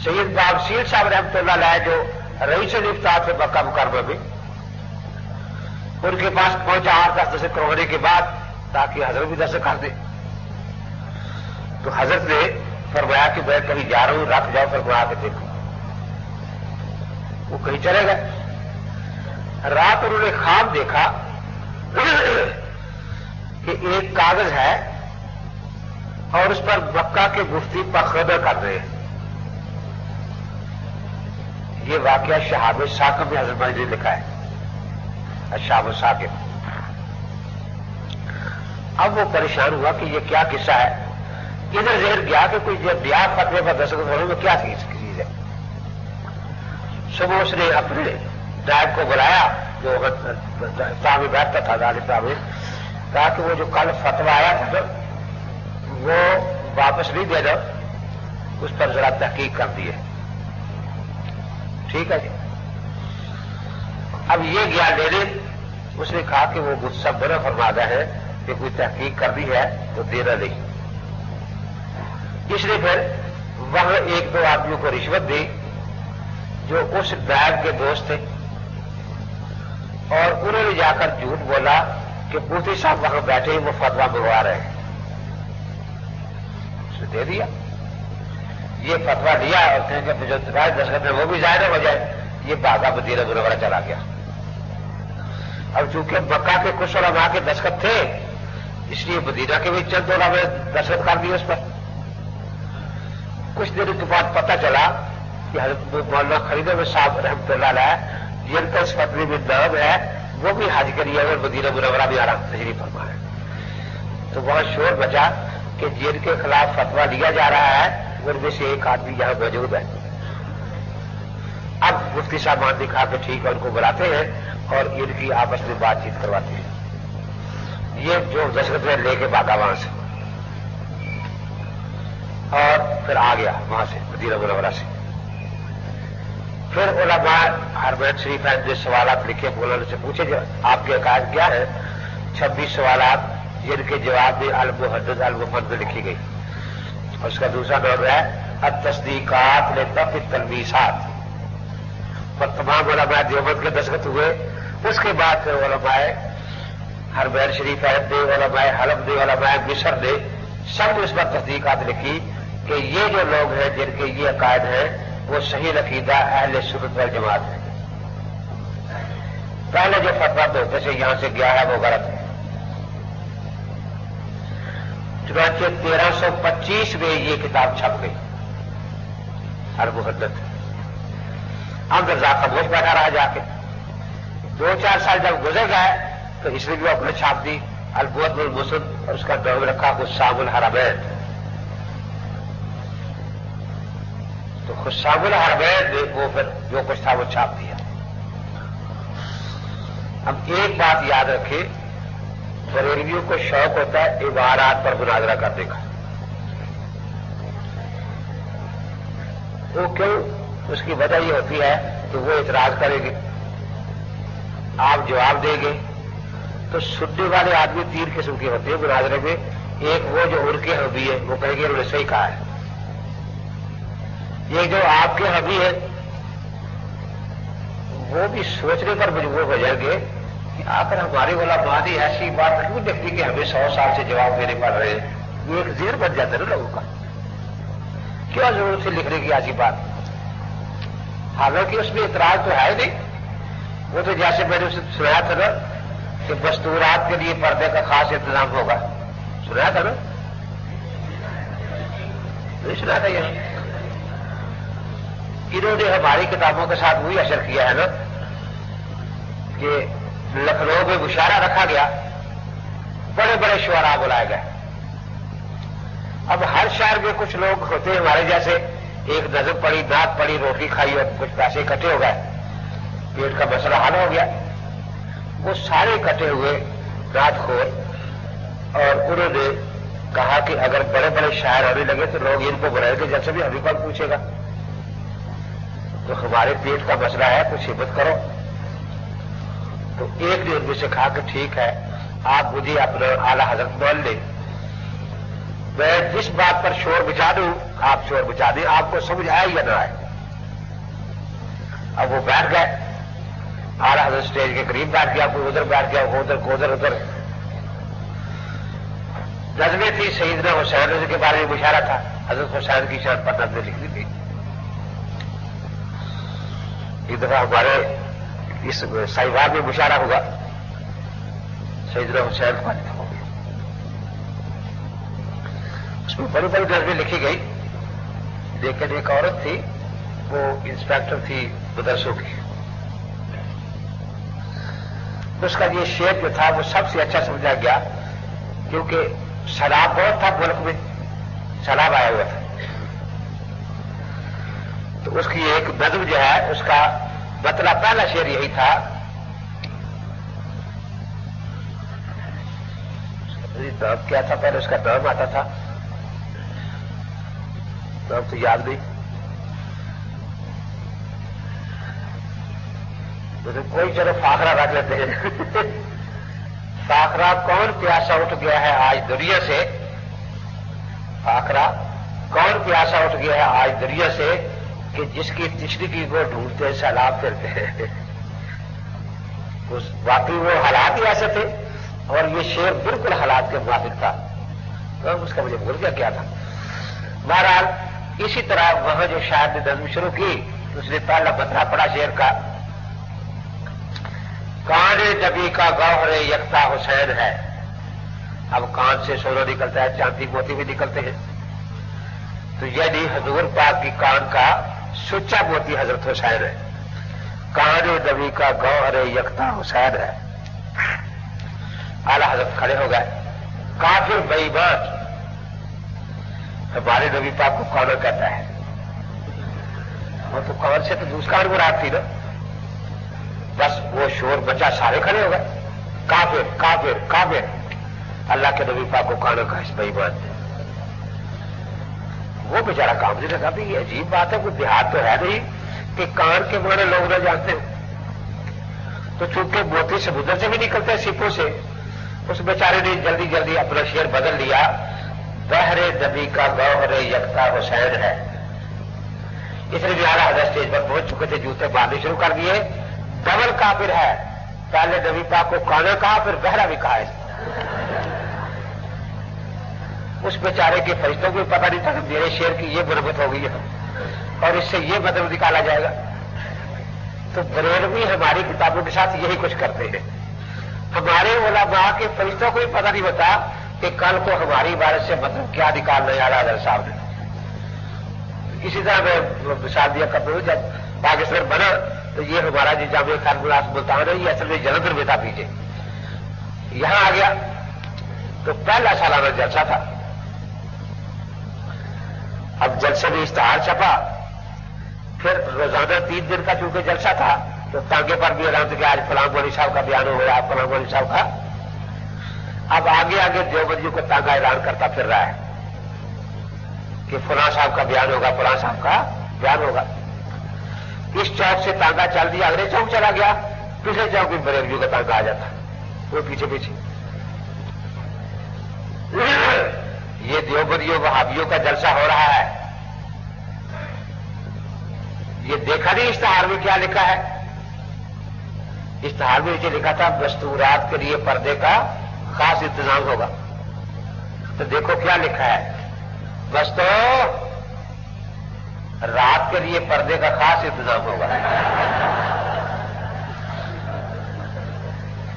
S1: سید بابسیر صاحب رحمت اللہ لائے جو رئیس افطار تھے مکہ مکرمہ میں، ان کے پاس پہنچا آٹھ دس دس ہونے کے بعد تاکہ حضرت بھی دس کر دے۔ تو حضرت نے فرمایا کہ میں کہیں جا رہا ہوں رکھ جاؤ، فرمایا کے دیکھو۔ وہ کہیں چلے گئے۔ رات انہوں نے خواب دیکھا کہ ایک کاغذ ہے اور اس پر مکہ کے مفتی پر کر رہے ہیں۔ یہ واقعہ شہاب ثاقب میں حضرت نے لکھا ہے۔ شہاب ثاقب اب وہ پریشان ہوا کہ یہ کیا قصہ ہے؟ ادھر ذہن گیا کہ کوئی جب بیا فتوے پر دستخط ہونے میں کیا چیز ہے؟ صبح اس نے اپنے ڈائب کو بلایا، جو میں بیٹھتا تھا دال میں کہا کہ وہ جو کل فتوا آیا تھا وہ واپس نہیں دے دو، اس پر ذرا تحقیق کر دیے۔ ٹھیک ہے جی۔ اب یہ گیا لینے اس نے کہا کہ وہ غصہ بنا فرمادا ہے۔ کہ کوئی تحقیق کر دی ہے تو دینا نہیں اس نے پھر وہاں ایک دو آدمیوں کو رشوت دی جو اس بیگ کے دوست تھے۔ اور انہوں نے جا کر جھوٹ بولا کہ پوتی صاحب وہاں بیٹھے ہی وہ فتوا منگوا رہے ہیں۔ اس نے دے دیا۔ یہ فتوا لیا اور جو دستخط ہے وہ بھی ظاہر ہو جائے۔ یہ بادہ بدیر برابر چلا گیا۔ اب چونکہ مکہ کے کچھ علماء کے دستخط تھے اس لیے مدینہ کے بھی چند علماء دستخط کر دیے اس پر۔ کچھ دیر کے بعد پتہ چلا کہ حضرت مولانا خریدے میں صاحب رحمت اللہ علیہ جن کا اس پتری میں نام ہے، وہ بھی حج کریے اور مدینہ منورہ بھی آرام تجریف فرما ہے۔ تو وہاں شور بچا کہ جن کے خلاف فتوا لیا جا رہا ہے، ان میں سے ایک آدمی یہاں موجود ہے۔ اب مفتی صاحب مان دکھا کے ٹھیک ہے، ان کو بلاتے ہیں اور ان کی آپس میں بات چیت کرواتے ہیں۔ یہ جو دشرت میں لے کے بھاگا وہاں سے۔ اور پھر آ گیا وہاں سے، مدینہ منورہ سے۔ پھر علماء ہرمین شریف ہے جو سوالات لکھے بولنے سے پوچھے جو آپ کے عقائد کیا ہے۔ چھبیس سوالات جن کے جواب میں المحدد المفد میں لکھی گئی۔ اس کا دوسرا نام ہے تصدیقات نے دف تلویسات پر تمام علماء دیوبند کے دستخط ہوئے، اس کے بعد پھر علماء ہر بیر شریف عہد دے علماء حلب دے علماء مصر دے، سب نے اس پر تصدیقات لکھی کہ یہ جو لوگ ہیں، جن کے یہ عقائد ہیں، وہ صحیح رقیدہ اہل سرت وال جماعت ہے پہلے جو فتوا دھوکے سے یہاں سے گیا ہے، وہ غلط ہے۔ چنانچہ تیرہ سو پچیس میں یہ کتاب چھپ گئی۔ ہر محدت اب درزا خاموش بیٹھا رہا جا کے۔ دو چار سال جب گزر گئے تو اس نے بھی اپنے چھاپ دی البوت المسد اور اس کا نام رکھا خشام الحرمین تو خشام الحرمین وہ پھر جو کچھ تھا وہ چھاپ دیا۔ اب ایک بات یاد رکھے بریلویوں کو شوق ہوتا ہے عبارات پر مناظرہ کرنے کا۔ وہ کیوں؟ اس کی وجہ یہ ہوتی ہے کہ وہ اعتراض کرے گے، آپ جواب دیں گے۔ تو سننے والے آدمی تین قسم کے ہوتے ہیں مناظرے میں ایک وہ جو ان کے حبی ہے، وہ کہیں گے انہوں نے صحیح کہا ہے۔ یہ جو آپ کے حبی ہے، وہ بھی سوچنے پر مجبور ہو جائیں گے کہ آخر ہماری والا بات ہی ایسی بات کیوں دیکھتی کہ ہمیں سو سال سے جواب دینے پڑ رہے ہیں۔ یہ ایک زیر بن جاتا ہے نا لوگوں کا۔ کیا ضرورت سے لکھنے کی ایسی بات؟ حالانکہ اس میں اعتراض تو ہے نہیں۔ وہ تو جیسے میں نے اسے سنایا تھا نا کہ مستورات کے لیے پردے کا خاص انتظام ہوگا۔ سنایا تھا نا؟ نہیں سنا تھا یہ۔ انہوں نے ہماری کتابوں کے ساتھ وہی اثر کیا ہے نا کہ لکھنؤ میں مشارہ رکھا گیا۔ بڑے بڑے شعرا بلائے گئے۔ اب ہر شہر میں کچھ لوگ ہوتے ہیں ہمارے جیسے۔ ایک نظر پڑی دانت پڑی روٹی کھائی اور کچھ پیسے اکٹھے ہو گئے۔ پیٹ کا مسئلہ حل ہو گیا۔ وہ سارے اکٹھے ہوئے رات خور اور انہوں نے کہا کہ اگر بڑے بڑے شاعر ہونے لگے تو لوگ ان کو بلائیں گے جیسے بھی ابھی کون پوچھے گا۔ تو ہمارے پیٹ کا مسئلہ ہے، کچھ ہمت کرو۔ تو ایک نے ان میں سے کہا کہ ٹھیک ہے، آپ مجھے اپنا اعلی حضرت مان لیں۔ میں جس بات پر شور بچا دوں، آپ شور بچا دیں، آپ کو سمجھ آئے یا نہ آئے؟ اب وہ بیٹھ گئے۔ اعلی حضرت اسٹیج کے قریب بیٹھ گیا کوئی ادھر بیٹھ گیا، وہ ادھر کو ادھر ادھر۔ نظمیں تھی سیدنا حسین کے بارے میں اشارہ تھا۔ حضرت حسین کی شرط پر نظمیں لکھ دی تھی۔ ایک دفعہ ہمارے اس سائباب میں مشارہ ہوگا۔ سیدنا حسین کا اس میں بڑی بڑی نظمیں لکھی گئی۔ لیکن ایک عورت تھی، وہ انسپیکٹر تھی مدرسوں کی۔ اس کا یہ شیپ جو تھا وہ سب سے اچھا سمجھا گیا، کیونکہ سیلاب بہت تھا، ملک میں سیلاب آیا ہوا تھا۔ تو اس کی ایک نظم جو ہے، اس کا مطلب پہلا شعر یہی تھا۔ کیا تھا؟ پہلے اس کا نام آتا تھا۔ نام تو یاد نہیں۔ تو کوئی چلو فاخرا رکھ لیتے ہیں۔ فاخرا کون پیاسا اٹھ گیا ہے آج دریا سے؟ فاخرا کون پیاسا اٹھ گیا ہے آج دریا سے کہ جس کی تشریقی کو ڈھونڈتے، سیلاب کرتے ہیں۔ واقعی وہ حالات ہی ایسے تھے اور یہ شعر بالکل حالات کے موافق تھا۔ تو اس کا مجھے بھول گیا کیا تھا۔ بہرحال اسی طرح وہاں جو شاید نے نظم شروع کی، اس نے پہلا بترا پڑا شعر کا۔ کان جبی کا گوہر یکتا حسین ہے۔ اب کان سے سونا نکلتا ہے، چاندی موتی بھی نکلتے ہیں۔ تو یعنی حضور پاک کی کان کا سچا موتی حضرت حسین ہے۔ کان نبی کا گوہر یکتا حسین ہے۔ اعلی حضرت کھڑے ہو گئے۔ کافر بئی بات ہمارے نبی پاک کو کون کہتا ہے۔ وہ تو کون سے تو دوسرا مراد تھی نا۔ بس وہ شور بچا، سارے کھڑے ہو گئے۔ کافر کافر کافر۔ اللہ کے نبی پاک کو کانا کا اس بئی بات وہ بیچارہ کام نہیں لگا بھی یہ عجیب بات ہے، کوئی دیہات تو ہے نہیں کہ کان کے مارے لوگ نہ جانتے تو چونکہ موتی سمندر سے بھی نکلتے ہیں سپوں سے، اس بیچارے نے جلدی جلدی اپنا شیر بدل لیا۔ بہر دبی کا گوہر یکتا حسین ہے۔ اس لیے بھی آدھا اسٹیج پر پہنچ چکے تھے، جوتے باندھنے شروع کر دیے۔ ڈبل کافر ہے۔ پہلے نبی پاک کو کانا کہا پھر بہرا بھی کہا اس بیچارے کے فرشتوں کو پتا نہیں تھا کہ میرے شیر کی یہ مرمت ہو گئی ہے۔ اور اس سے یہ بدل نکالا جائے گا۔ تو بریلوی ہماری کتابوں کے ساتھ یہی کچھ کرتے ہیں۔ ہمارے علماء کے فرشتوں کو بھی پتا نہیں ہوتا کہ کل کو ہماری عبارت سے مطلب کیا نکالنا آ رہا صاحب نے اسی طرح میں مثال دیا کرتا ہوں، جب پاکستان بنا تو یہ ہمارا جو جامع خان گلاس ملتان ہے یہ اصل میں جلندر میں تھا پیچھے۔ یہاں آ گیا۔ تو پہلا سالانہ جلسہ تھا۔ اب جلسے میں اشتہار چھپا۔ پھر روزانہ تین دن کا چونکہ جلسہ تھا، تو تانگے پر بھی اعلان کہ آج فلاں گولی صاحب کا بیان ہو گیا فلاں گولی صاحب کا۔ اب آگے آگے دیوبندیوں کو تانگا اعلان کرتا پھر رہا ہے کہ فلاں صاحب کا بیان ہوگا، فلاں صاحب کا بیان ہوگا۔ اس چوک سے تانگا چل دیا اگلے چوک چلا گیا پچھلے چوک بھی بریلویوں کا تانگا آ جاتا، وہ پیچھے پیچھے۔ یہ دیوبندیوں بہابیوں کا جلسہ ہو رہا ہے۔ یہ دیکھا نہیں، اشتہار میں کیا لکھا ہے؟ اشتہار میں نیچے لکھا تھا، دستورات کے لیے پردے کا خاص انتظام ہوگا۔ تو دیکھو کیا لکھا ہے۔ بس تو رات کے لیے پردے کا خاص انتظام ہوگا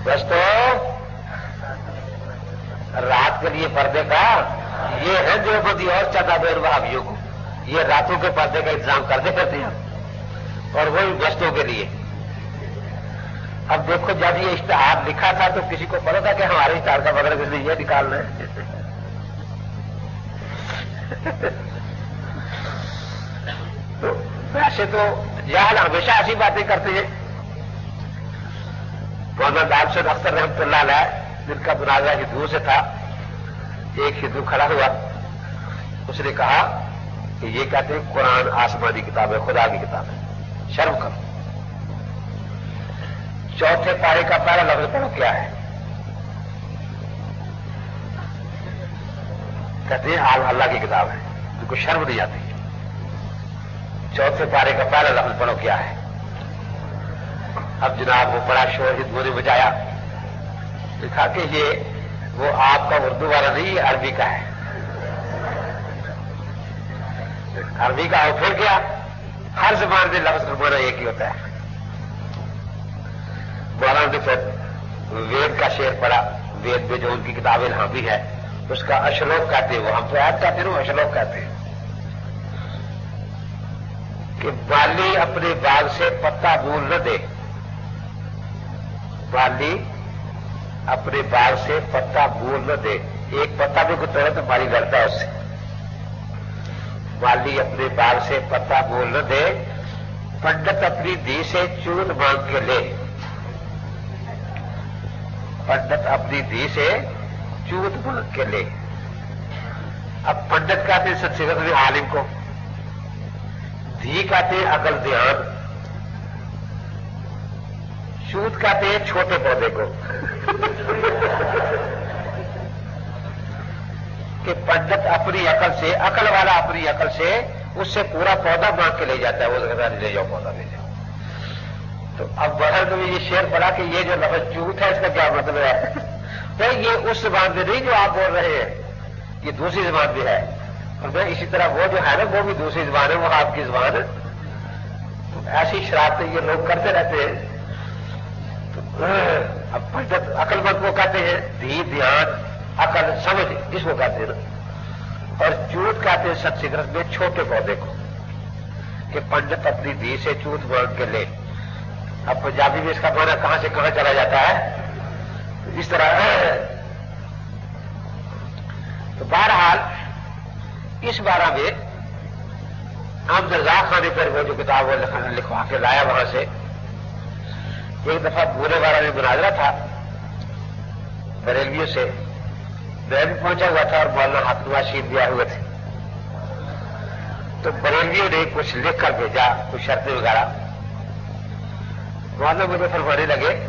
S1: بس تو رات کے لیے پردے کا یہ ہے جو بدی اور چاہتا بیر بھابھیوں کو۔ یہ راتوں کے پردے کا انتظام کرتے کرتے ہیں۔ اور وہی گشتوں کے لیے۔ اب دیکھو، جب یہ اشتہار لکھا تھا تو کسی کو پتا تھا کہ ہمارے اشتہار کا بدل کے لیے یہ نکالنا ہے تو ویسے تو جہاں ہمیشہ ایسی باتیں کرتے ہیں۔ مولانا دال سے اختر رحمت اللہ علیہ، جن کا مناظرہ ہندوؤں سے تھا، ایک ہندو کھڑا ہوا۔ اس نے کہا کہ یہ کہتے ہیں، قرآن آسمانی کتاب ہے، خدا کی کتاب ہے۔ شرم کرو۔ چوتھے پارے کا پہلا لفظ پڑھو، کیا ہے؟ کہتے ہیں آل اللہ کی کتاب ہے ان کو شرم نہیں آتی۔ چوتھے پارے کا پہلا لفظ پڑھو کیا ہے۔ اب جناب وہ بڑا شور ہندو نے بجایا لکھا کہ یہ وہ آپ کا اردو والا نہیں عربی کا ہے۔ عربی کا اور پھر کیا؟ ہر زبان میں لفظ نمانا ایک ہی ہوتا ہے۔ مولانا نے پھر وید کا شعر پڑا وید میں جو ان کی کتابیں ہاں بھی ہے۔ اس کا اشلوک کہتے ہیں، وہ ہم تو ایپ کہتے ہیں، وہ اشلوک کہتے ہیں۔ کہ بالی اپنے باغ سے پتا بول نہ دے۔ بالی اپنے باغ سے پتا بول نہ دے۔ ایک پتا بھی کچھ تو بالی لڑتا ہے اس سے۔ بالی اپنے باغ سے پتا بول نہ دے۔ پنڈت اپنی دی سے چون مانگ کے لے۔ پنڈت اپنی دی سے چوت مانگ کے لے۔ اب پنڈت کہتے ہیں سچے عالم کو۔ دھی کہتے ہیں عقل دھیان چوت کہتے ہیں چھوٹے پودے کو۔ کہ پنڈت اپنی عقل سے، عقل والا اپنی عقل سے اس سے پورا پودا مانگ کے لے جاتا ہے، وہ لے جاؤ پودا لے جاؤ تو اب بہر تو یہ شعر پڑا کہ یہ جو لفظ چوت ہے، اس کا کیا مطلب ہے؟ یہ اس زبان میں نہیں جو آپ بول رہے ہیں، یہ دوسری زبان بھی ہے۔ اسی طرح وہ جو ہے نا، وہ بھی دوسری زبان ہے، وہ آپ کی زبان ہے۔ ایسی شرارتیں یہ لوگ کرتے رہتے ہیں۔ اب پنڈت عقل مند کو کہتے ہیں، دھی دھیان عقل، سمجھ جس کو کہتے ہیں۔ اور چوت کہتے ہیں ست سگرت میں چھوٹے پودے کو، کہ پنڈت اپنی دھی سے چوت مانگ کے لے۔ اب پنجابی میں اس کا مانا کہاں سے کہاں چلا جاتا ہے؟ اس طرح۔ تو بہرحال اس بارہ میں ہم درزا خانے پر وہ جو کتاب وہ لکھوا کے لایا وہاں سے، ایک دفعہ بورے والا میں مناظرہ تھا، بریلویوں سے میں بھی پہنچا ہوا تھا اور مولانا ہاتھ شیل دیا ہوئے تھے۔ تو بریلویوں نے کچھ لکھ کر بھیجا، کچھ شرطیں وغیرہ۔ مولانا مجھے فرمانے لگے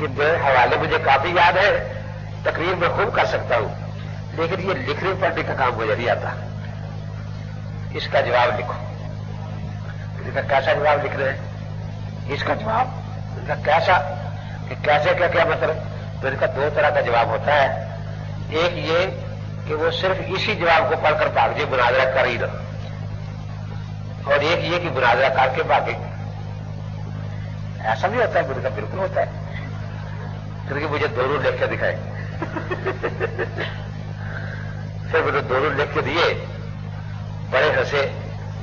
S1: کہ حوالے مجھے کافی یاد ہے، تقریر میں خوب کر سکتا ہوں۔ لیکن یہ لکھنے پڑھنے کا کام مجھے نہیں آتا۔ اس کا جواب لکھو۔ کیسا جواب لکھ رہے ہیں؟ اس کا جواب؟ کیسا؟ کہ کیسے کیا کیا مطلب؟ تو ان کا دو طرح کا جواب ہوتا ہے۔ ایک یہ کہ وہ صرف اسی جواب کو پڑھ کر بھاگ جی مناظرہ کر ہی رہا اور ایک یہ کہ مناظرہ کر کے بھاگے ایسا بھی ہوتا ہے میرے کا بالکل ہوتا ہے۔ کیونکہ مجھے دونوں لکھ کے دکھائے۔ پھر مجھے دونوں لکھ کے دیے، بڑے ہنسے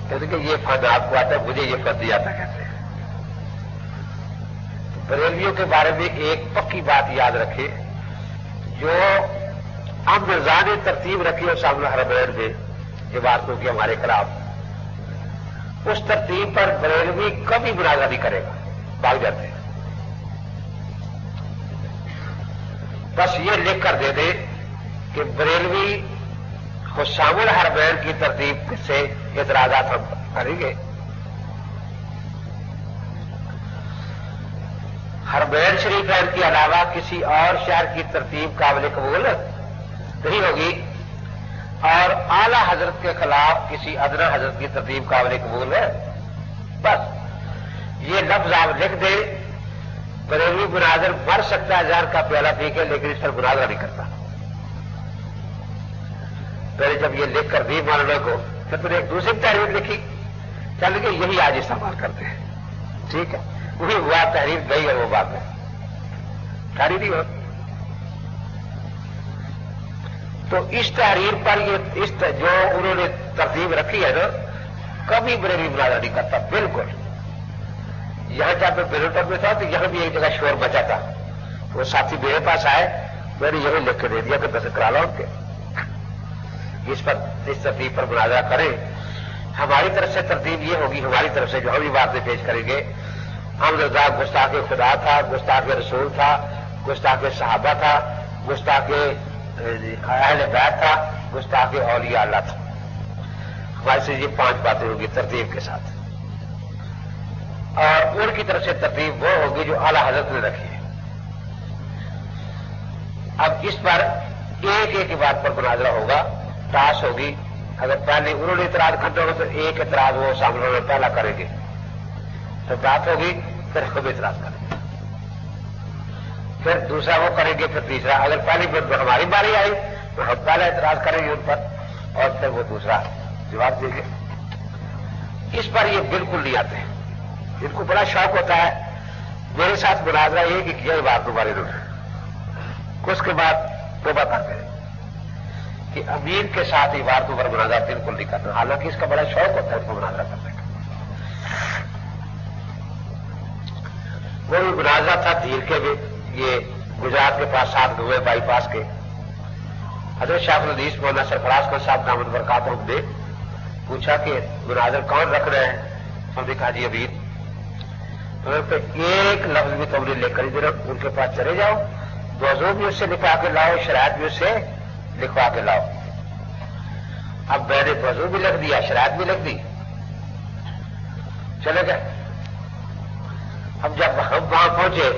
S1: کیونکہ یہ فن آپ کو آتا ہے، مجھے یہ فن نہیں آتا، کہتے ہیں۔ بریلیوں کے بارے میں ایک پکی بات یاد رکھے جو ہم مرزا ترتیب رکھی اور سامنے ہر بریڈ میں یہ بات کی ہمارے خلاف۔ اس ترتیب پر بریلوی کبھی مناظرہ نہیں کرے گا؟ بھاگ جاتے ہیں۔ بس یہ لکھ کر دے دے کہ بریلوی شامل ہر بینڈ کی ترتیب سے اعتراضات ہم کریں گے۔ ہر بینڈ شریف کے علاوہ کسی اور شہر کی ترتیب قابل قبول نہیں ہوگی۔ اور اعلی حضرت کے خلاف کسی ادنا حضرت کی ترتیب قابل قبول ہے۔ بس۔ یہ لفظ آپ لکھ دیں۔ بریلوی برادر مر سکتا ہے، زہر کا پیالہ پی کے، لیکن اس پر برادر نہیں کرتا۔ پہلے جب یہ لکھ کر دی ماننے کو پھر تم نے ایک دوسری تحریر لکھی۔ چل کے یہی آج استعمال کرتے ہیں۔ ٹھیک ہے؟ وہی ہوا تحریر گئی ہے، وہ بات ہے۔ تحریر ہی ہو۔ تو اس تحریر پر یہ اس جو انہوں نے ترتیب رکھی ہے نا، کبھی بریلی برادر نہیں کرتا، بالکل۔ یہاں جب میں بلوٹر میں تھا تو یہاں بھی ایک جگہ شور بچا تھا۔ وہ ساتھی میرے پاس آئے، میں نے یہی لکھ کے دے دیا کہ دس کرا لو کے اس پر اس ترتیب پر مناظرہ کریں ہماری طرف سے ترتیب یہ ہوگی، ہماری طرف سے جو ہم بھی باتیں پیش کریں گے، ہم رضا گستاخ خدا تھا، گستاخ رسول تھا، گستاخ صحابہ تھا، گستاخ اہل بیت تھا، گستاخ اولیاء اللہ تھا۔ ہمارے سے یہ پانچ باتیں ہوگی ترتیب کے ساتھ۔ اور ان کی طرف سے ترتیب وہ ہوگی جو اعلی حضرت نے رکھی ہے۔ اب اس پر ایک ایک بات پر مناظرہ ہوگا۔ ٹاس ہوگی۔ اگر پہلے انہوں نے اعتراض کرتے ہوگا تو ایک اعتراض وہ سامنے والے پہلا کریں گے۔ تو بات ہوگی، پھر ہم اعتراض کریں گے۔ پھر دوسرا وہ کریں گے، پھر تیسرا۔ اگر پہلی ہماری باری آئی، تو ہم پہلا اعتراض کریں گے ان پر۔ اور پھر وہ دوسرا جواب دیں گے۔ اس پر یہ بالکل نہیں آتے۔ ان کو بڑا شوق ہوتا ہے۔ میرے ساتھ مناظرہ یہ کہ کیا بات دوبارہ انہوں اس کے بعد تو بتا کریں۔ کہ امیر کے ساتھ عبارتوں پر مناظرہ بالکل نہیں کرنا حالانکہ اس کا بڑا شوق ہوتا ہے اس کو مناظرہ کرنے کا۔ وہ بھی مناظرہ تھا دھیر کے بھی، یہ گجرات کے پاس ساتھ ہوئے بائی پاس کے۔ حضرت شاہ الدیش مولانا سرفراز کا صاحب دامد برکات ہم دے۔ پوچھا کہ مناظر کون رکھ رہے ہیں؟ ہم نے کہا جی ابیر تو ایک لفظ بھی تم نے لے کر ادھر ان کے پاس چلے جاؤ۔ دوزوں بھی اس سے لکھا کے لاؤ، شرائط بھی اس سے۔ لکھوا کے لاؤ۔ اب میں نے وضو بھی لکھ دیا شرائط بھی لکھ دی۔ چلے گئے اب جب ہم وہاں پہنچے،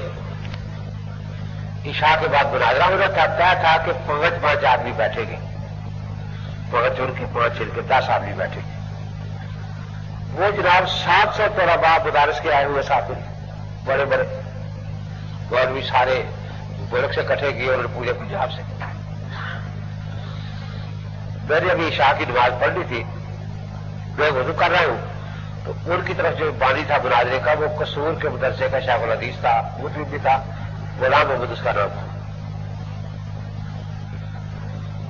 S1: عشاء کے بعد مناظرہ ہونا تھا طے تھا کہ پانچ پانچ آدمی بیٹھے گے پانچ ان کے پانچ ان کے دس آدمی بیٹھے گے وہ جناب سات سو طلبا مدارس کے آئے ہوئے ساتھی بڑے بڑے۔ وہ آدمی سارے گورکھ سے کٹھے کیے اور پورے پنجاب سے۔ میں نے ابھی شاہ کی نماز پڑھ لی تھی، میں وضو کر رہا ہوں، تو ان کی طرف جو بانی تھا مناظرے کا، وہ قصور کے مدرسے کا شاہ الحدیث تھا، مسلم بھی تھا، غلام محمد اس کا نام تھا۔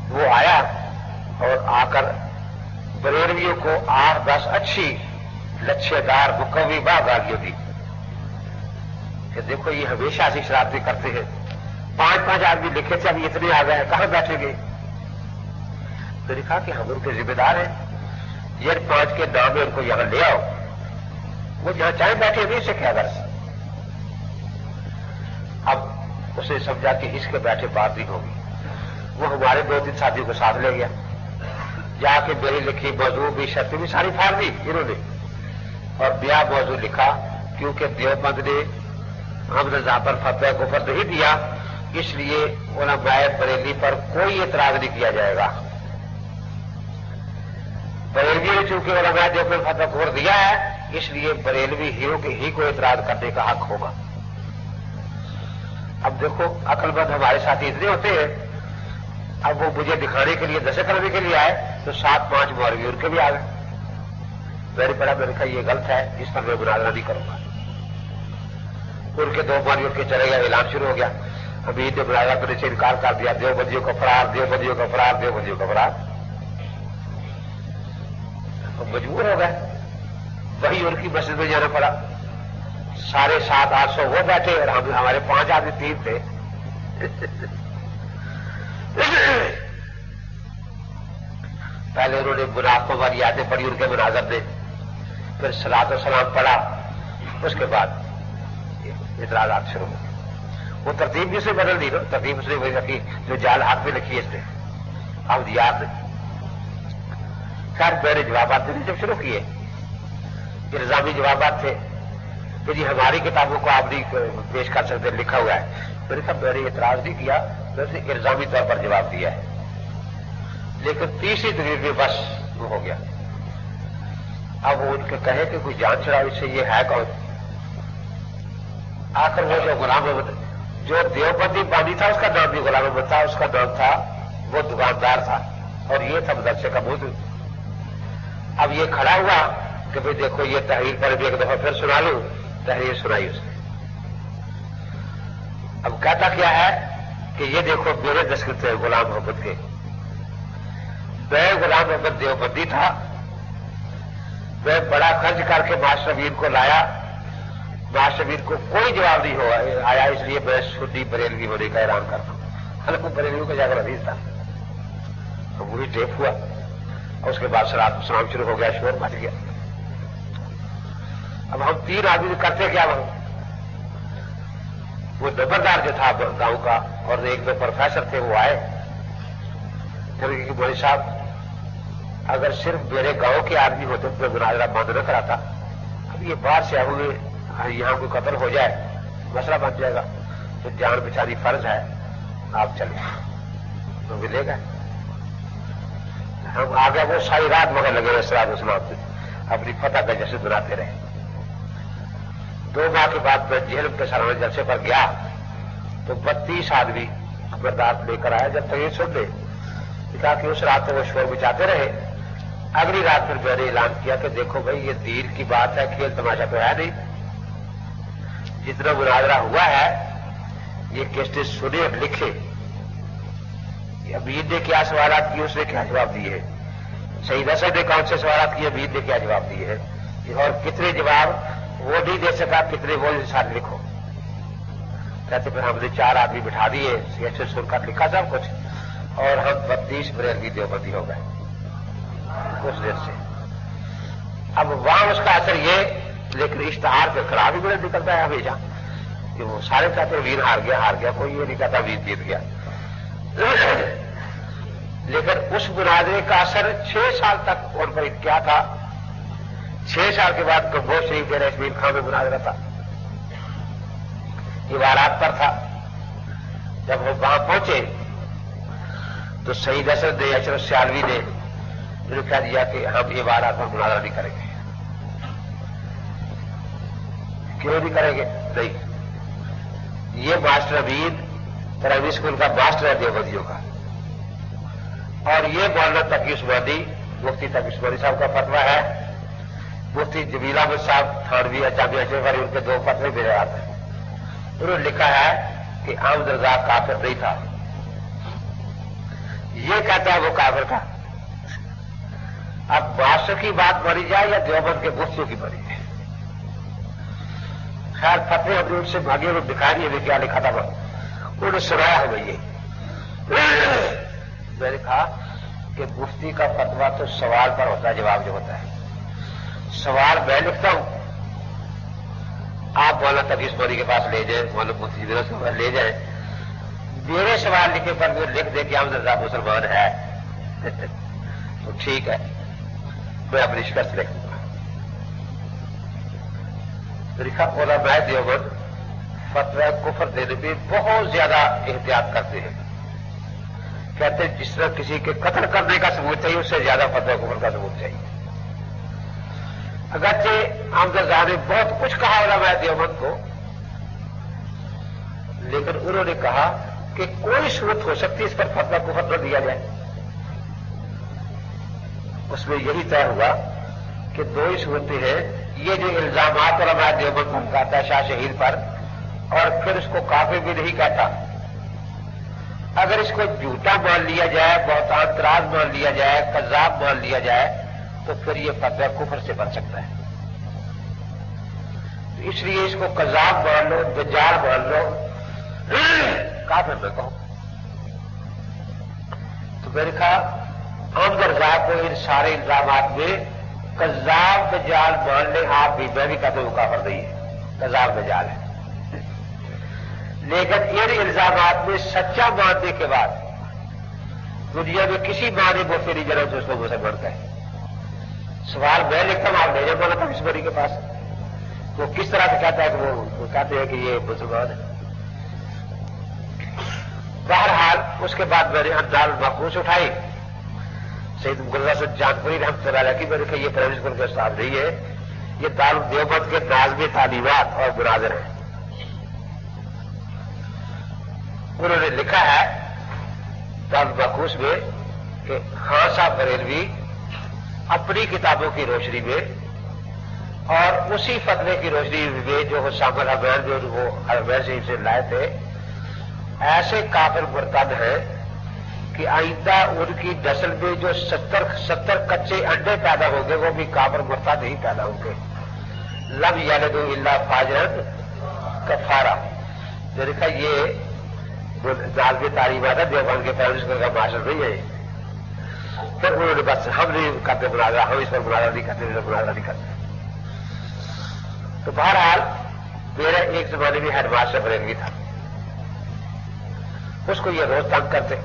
S1: وہ آیا اور آ کر بریلویوں کو آٹھ دس اچھی لچھے دار مکوی باغ گاڑیوں دی۔ کہ دیکھو، یہ ہمیشہ ایسی شرارتیں کرتے ہیں۔ پانچ پانچ آدمی لکھے تھے ابھی اتنے آ گئے کہاں بیٹھے گئے تو لکھا کہ ہم ان کے ذمہ دار ہیں۔ یہ پانچ کے نام ان کو یہاں لے آؤ۔ وہ جہاں چاہے بیٹھے ہوئے اسے کیا درس اب اسے سمجھا کہ اس کے بیٹھے بات نہیں ہوگی۔ وہ ہمارے دو تین ساتھیوں کو ساتھ لے گیا۔ جا کے میری لکھی موضوع بھی شرط بھی ساری پھاڑ دی انہوں نے۔ اور بیا موضوع لکھا، کیونکہ دیوبند نے ہم رضا پر فتح کو فرد نہیں دیا، اس لیے علماء بریلی پر کوئی اعتراض نہیں کیا جائے گا۔ بریلوی نے چونکہ علماء دیوبند فتح کو دیا ہے، اس لیے بریلوی ہیرو کے ہی کو اعتراض کرنے کا حق ہوگا۔ اب دیکھو عقل مند ہمارے ساتھ اتنے ہوتے ہیں۔ اب وہ مجھے دکھانے کے لیے، دسے کرنے کے لیے آئے، تو سات پانچ مولوی ان کے بھی آ گئے میں نے پڑھا میں نے کہا یہ غلط ہے، اس پر میں مناظرہ نہیں کروں گا۔ ان کے دو مولوی کے چلے گئے، اعلان شروع ہو گیا۔ ابھی نے مناظرہ کرنے سے انکار کر دیا دیو بدیوں کا فرار دیو بدیوں کا فرار دیو بدیوں کا فرار۔ مجبور ہو گئے۔ وہی ان کی مسجد میں جانا پڑا۔ سارے سات، آٹھ سو وہ بیٹھے اور ہم ہمارے پانچ آدمی تین تھے۔ پہلے انہوں نے منافع والی یادیں پڑھی، ان کے مناظر نے پھر سلاد و سلام پڑھا۔ اس کے بعد اعتراضات شروع ہوئے۔ وہ ترتیب بھی اسے بدل دی نا۔ ترتیب اس نے وہی رکھی، جو جال ہاتھ میں لکھی اس نے۔ اب یاد خیر میرے جوابات دینے جب شروع کیے۔ الزامی جوابات تھے۔ کہ جی ہماری کتابوں کو آپ نہیں پیش کر سکتے لکھا ہوا ہے۔ میں نے کہا میں نے اعتراض نہیں کیا، میں نے الزامی طور پر جواب دیا ہے۔ لیکن تیسری تقریر میں بس وہ ہو گیا۔ اب وہ ان کے کہے کہ کوئی جان چڑھا اس سے یہ ہے کون؟ آخر وہ جو غلام احمد، جو دیوبندی باندھی تھا، اس کا نام بھی غلام احمد تھا، اس کا نام تھا، وہ دکاندار تھا۔ اور یہ تھا مدرسے کا موجود اب یہ کھڑا ہوا کہ بھائی دیکھو یہ تحریر پر بھی ایک دفعہ پھر سنا لوں، تحریر سنائی اس نے۔ اب کہتا کیا ہے کہ یہ دیکھو میرے دستخط غلام محمد کے۔ میں غلام محمد دیوبندی تھا، میں بڑا خرچ کر کے ماسٹر امین کو لایا۔ ماسٹر امین کو کوئی جواب نہیں ہوا، آیا اس لیے میں سنی بریلوی ہونے کا اعلان کرتا ہوں۔ حالانکہ بریلوی کا جاگر عزیز تھا۔ تو وہی ٹیپ ہوا۔ اور اس کے بعد سلام سلام شروع ہو گیا، شور مچ گیا۔ اب ہم تین آدمی کرتے کیا وہاں وہ نمبردار جو تھا گاؤں کا اور ایک دو پروفیسر تھے، وہ آئے۔ کہ بولے صاحب، اگر صرف میرے گاؤں کے آدمی ہوتے تو مناظرہ بند نہ کراتا۔ اب یہ باہر سے ہوئے یہاں کوئی قتل ہو جائے، مسئلہ بن جائے گا۔ تو جان بچاری فرض ہے، آپ چلے تو ملے گا ہم آگے وہ ساری رات مگر لگے ہوئے سراد اسلام اپنی فتح کا جشن بناتے رہے۔ دو ماہ کے بعد میں جیل کے سالانہ جلسے پر گیا تو بتیس آدمی برداشت لے کر آیا۔ جب تک یہ سن لے کہا کہ اس رات وہ شور بچاتے رہے، اگلی رات پھر میں نے اعلان کیا کہ دیکھو بھائی، یہ دین کی بات ہے، کھیل تماشا تو ہے نہیں۔ جتنا مناظرہ ہوا ہے، یہ کیسٹیں سنے اور لکھے۔ امید نے کیا سوالات کیے، اس نے کیا جواب دیے؟ صحیح نسل نے کون سے سوالات کیے امید نے کیا جواب دیے ہیں؟ اور کتنے جواب وہ نہیں دے سکا، کتنے وہ انسان لکھو۔ کہتے پھر ہم نے چار آدمی بٹھا دیے سی ایچ سن کر لکھا سب کچھ۔ اور ہم بتیس بریلوی دیوبندی ہو گئے۔ اس دن سے۔ اب وہاں اس کا اثر یہ، لیکن اشتہار پہ خراب ہی بڑے نکلتا ہے ہمیشہ۔ کہ وہ سارے کہتے ہیں ویر ہار گیا ہار گیا، کوئی یہ نہیں کہتا ویر جیت گیا۔ لیکن اس مناظرے کا اثر چھ سال تک ان پر کیا تھا۔ چھ سال کے بعد کمبو شریف کے رشمیر خان میں مناظرہ تھا۔ عبارات پر تھا۔ جب وہ وہاں پہنچے تو سعید اسد نے اشرف سیالوی نے انہوں کہہ دیا کہ ہم یہ بارات پر مناظرہ نہیں کریں گے۔ کیوں نہیں کریں گے؟ نہیں۔ یہ ماسٹر امین پرائمری اسکول کا ماسٹر ہے دیوبندیوں کا۔ اور یہ مولانا تقی عثمانی مفتی تقی عثمانی صاحب کا فتوا ہے۔ مفتی جمیل احمد صاحب تھانوی جامعہ شیخ ان کے دو پتر بھی آتے ہیں۔ انہوں نے لکھا ہے کہ عام درزا کافر نہیں تھا۔ یہ کہتا ہے وہ کافر کا اب بادشاہ کی بات مری جائے یا دیوبند کے گفتوں کی مری جائے؟ خیر فتح ہم نے ان سے بھاگی اور دکھا دیے کیا لکھا تھا انہوں نے سنایا ہے بھائی میں نے کہا کہ مفتی کا فتوا تو سوال پر ہوتا ہے، جواب جو ہوتا ہے۔ سوال میں لکھتا ہوں۔ آپ مولانا تبھی بوری کے پاس لے جائیں، مولانا مفتی جی کے پاس لے جائیں۔ میرے سوال لکھے پر وہ لکھ دے کہ ہم زردہ مسلمان ہے تو ٹھیک ہے، میں اپنی شکست لکھ دوں گا۔ لکھا اولا میں دیوبند فتوہ کفر دینے میں بہت زیادہ احتیاط کرتے ہیں۔ کہتے ہیں جس طرح کسی کے قتل کرنے کا ثبوت چاہیے، اس سے زیادہ فتوہ کفر کا ثبوت چاہیے۔ اگرچہ آمدہ نے بہت کچھ کہا اولا میں دیوبند کو، لیکن انہوں نے کہا کہ کوئی صورت ہو سکتی اس پر فتوا کو نہ دیا جائے۔ اس میں یہی طے ہوا کہ دو ہی صورتیں ہیں، یہ جو الزامات اور ہمارا دیوبند کہتا ہے شاہ شہید پر، اور پھر اس کو کافی بھی نہیں کہتا۔ اگر اس کو جھوٹا مان لیا جائے بہت انتراز مان لیا جائے کذاب مان لیا جائے، تو پھر یہ فتوا کفر سے بن سکتا ہے۔ اس لیے اس کو کذاب مان لو، دجال مان لو۔ کافر میں کہوں تو میں نے کہا عام درجہ کو ان سارے الزامات میں کذاب بجال مان لیں آپ بھی میں بھی کہتے وہ کافر نہیں ہے۔ کذاب بجال ہے۔ لیکن ان الزامات میں سچا ماننے کے بعد دنیا میں کسی معنی وہ فری جرم سے اس کو اسے بڑھتا ہے سوال میں لکھتا ہوں، آپ میرے بولا تھا اس بڑی کے پاس وہ کس طرح سے کہتا ہے کہ وہ کہتے ہیں کہ یہ مسلمان ہے۔ بہرحال اس کے بعد میں نے اندال محفوظ اٹھائی۔ سید مغرزہ سے جانپوری رحمت اللہ کی میں نے کہا، یہ پرائمری اسکول کے استاد نہیں ہے۔ یہ دار دیوبند کے نازمی تعلیمات اور مناظر ہیں۔ انہوں نے لکھا ہے دار محفوظ میں کہ خان صاحب بریلوی اپنی کتابوں کی روشنی میں اور اسی فتوے کی روشنی میں جو شامل حمین جو وہ حرمین شریف سے لائے تھے، ایسے کافر مرتد ہیں کہ آئندہ ان کی نسل میں جو ستر ستر کچے انڈے پیدا ہوں گے، وہ بھی کافر مرتد ہی پیدا ہوں گے۔ لب یالد اللہ فاجرت کفارا۔ یعنی میں نے یہ دال تعلیمات ہے دیوبند کے پیرنٹس کا ماسٹر نہیں ہے پھر انہوں نے بس ہم نہیں کرتے بنا رہا ہم اس پر بنا نہیں کرتے بنا نہیں کرتے۔ تو بہرحال، میرا ایک زمانے میں ہیڈ ماسٹر بریلوی تھا۔ اس کو یہ روز تنگ کرتے۔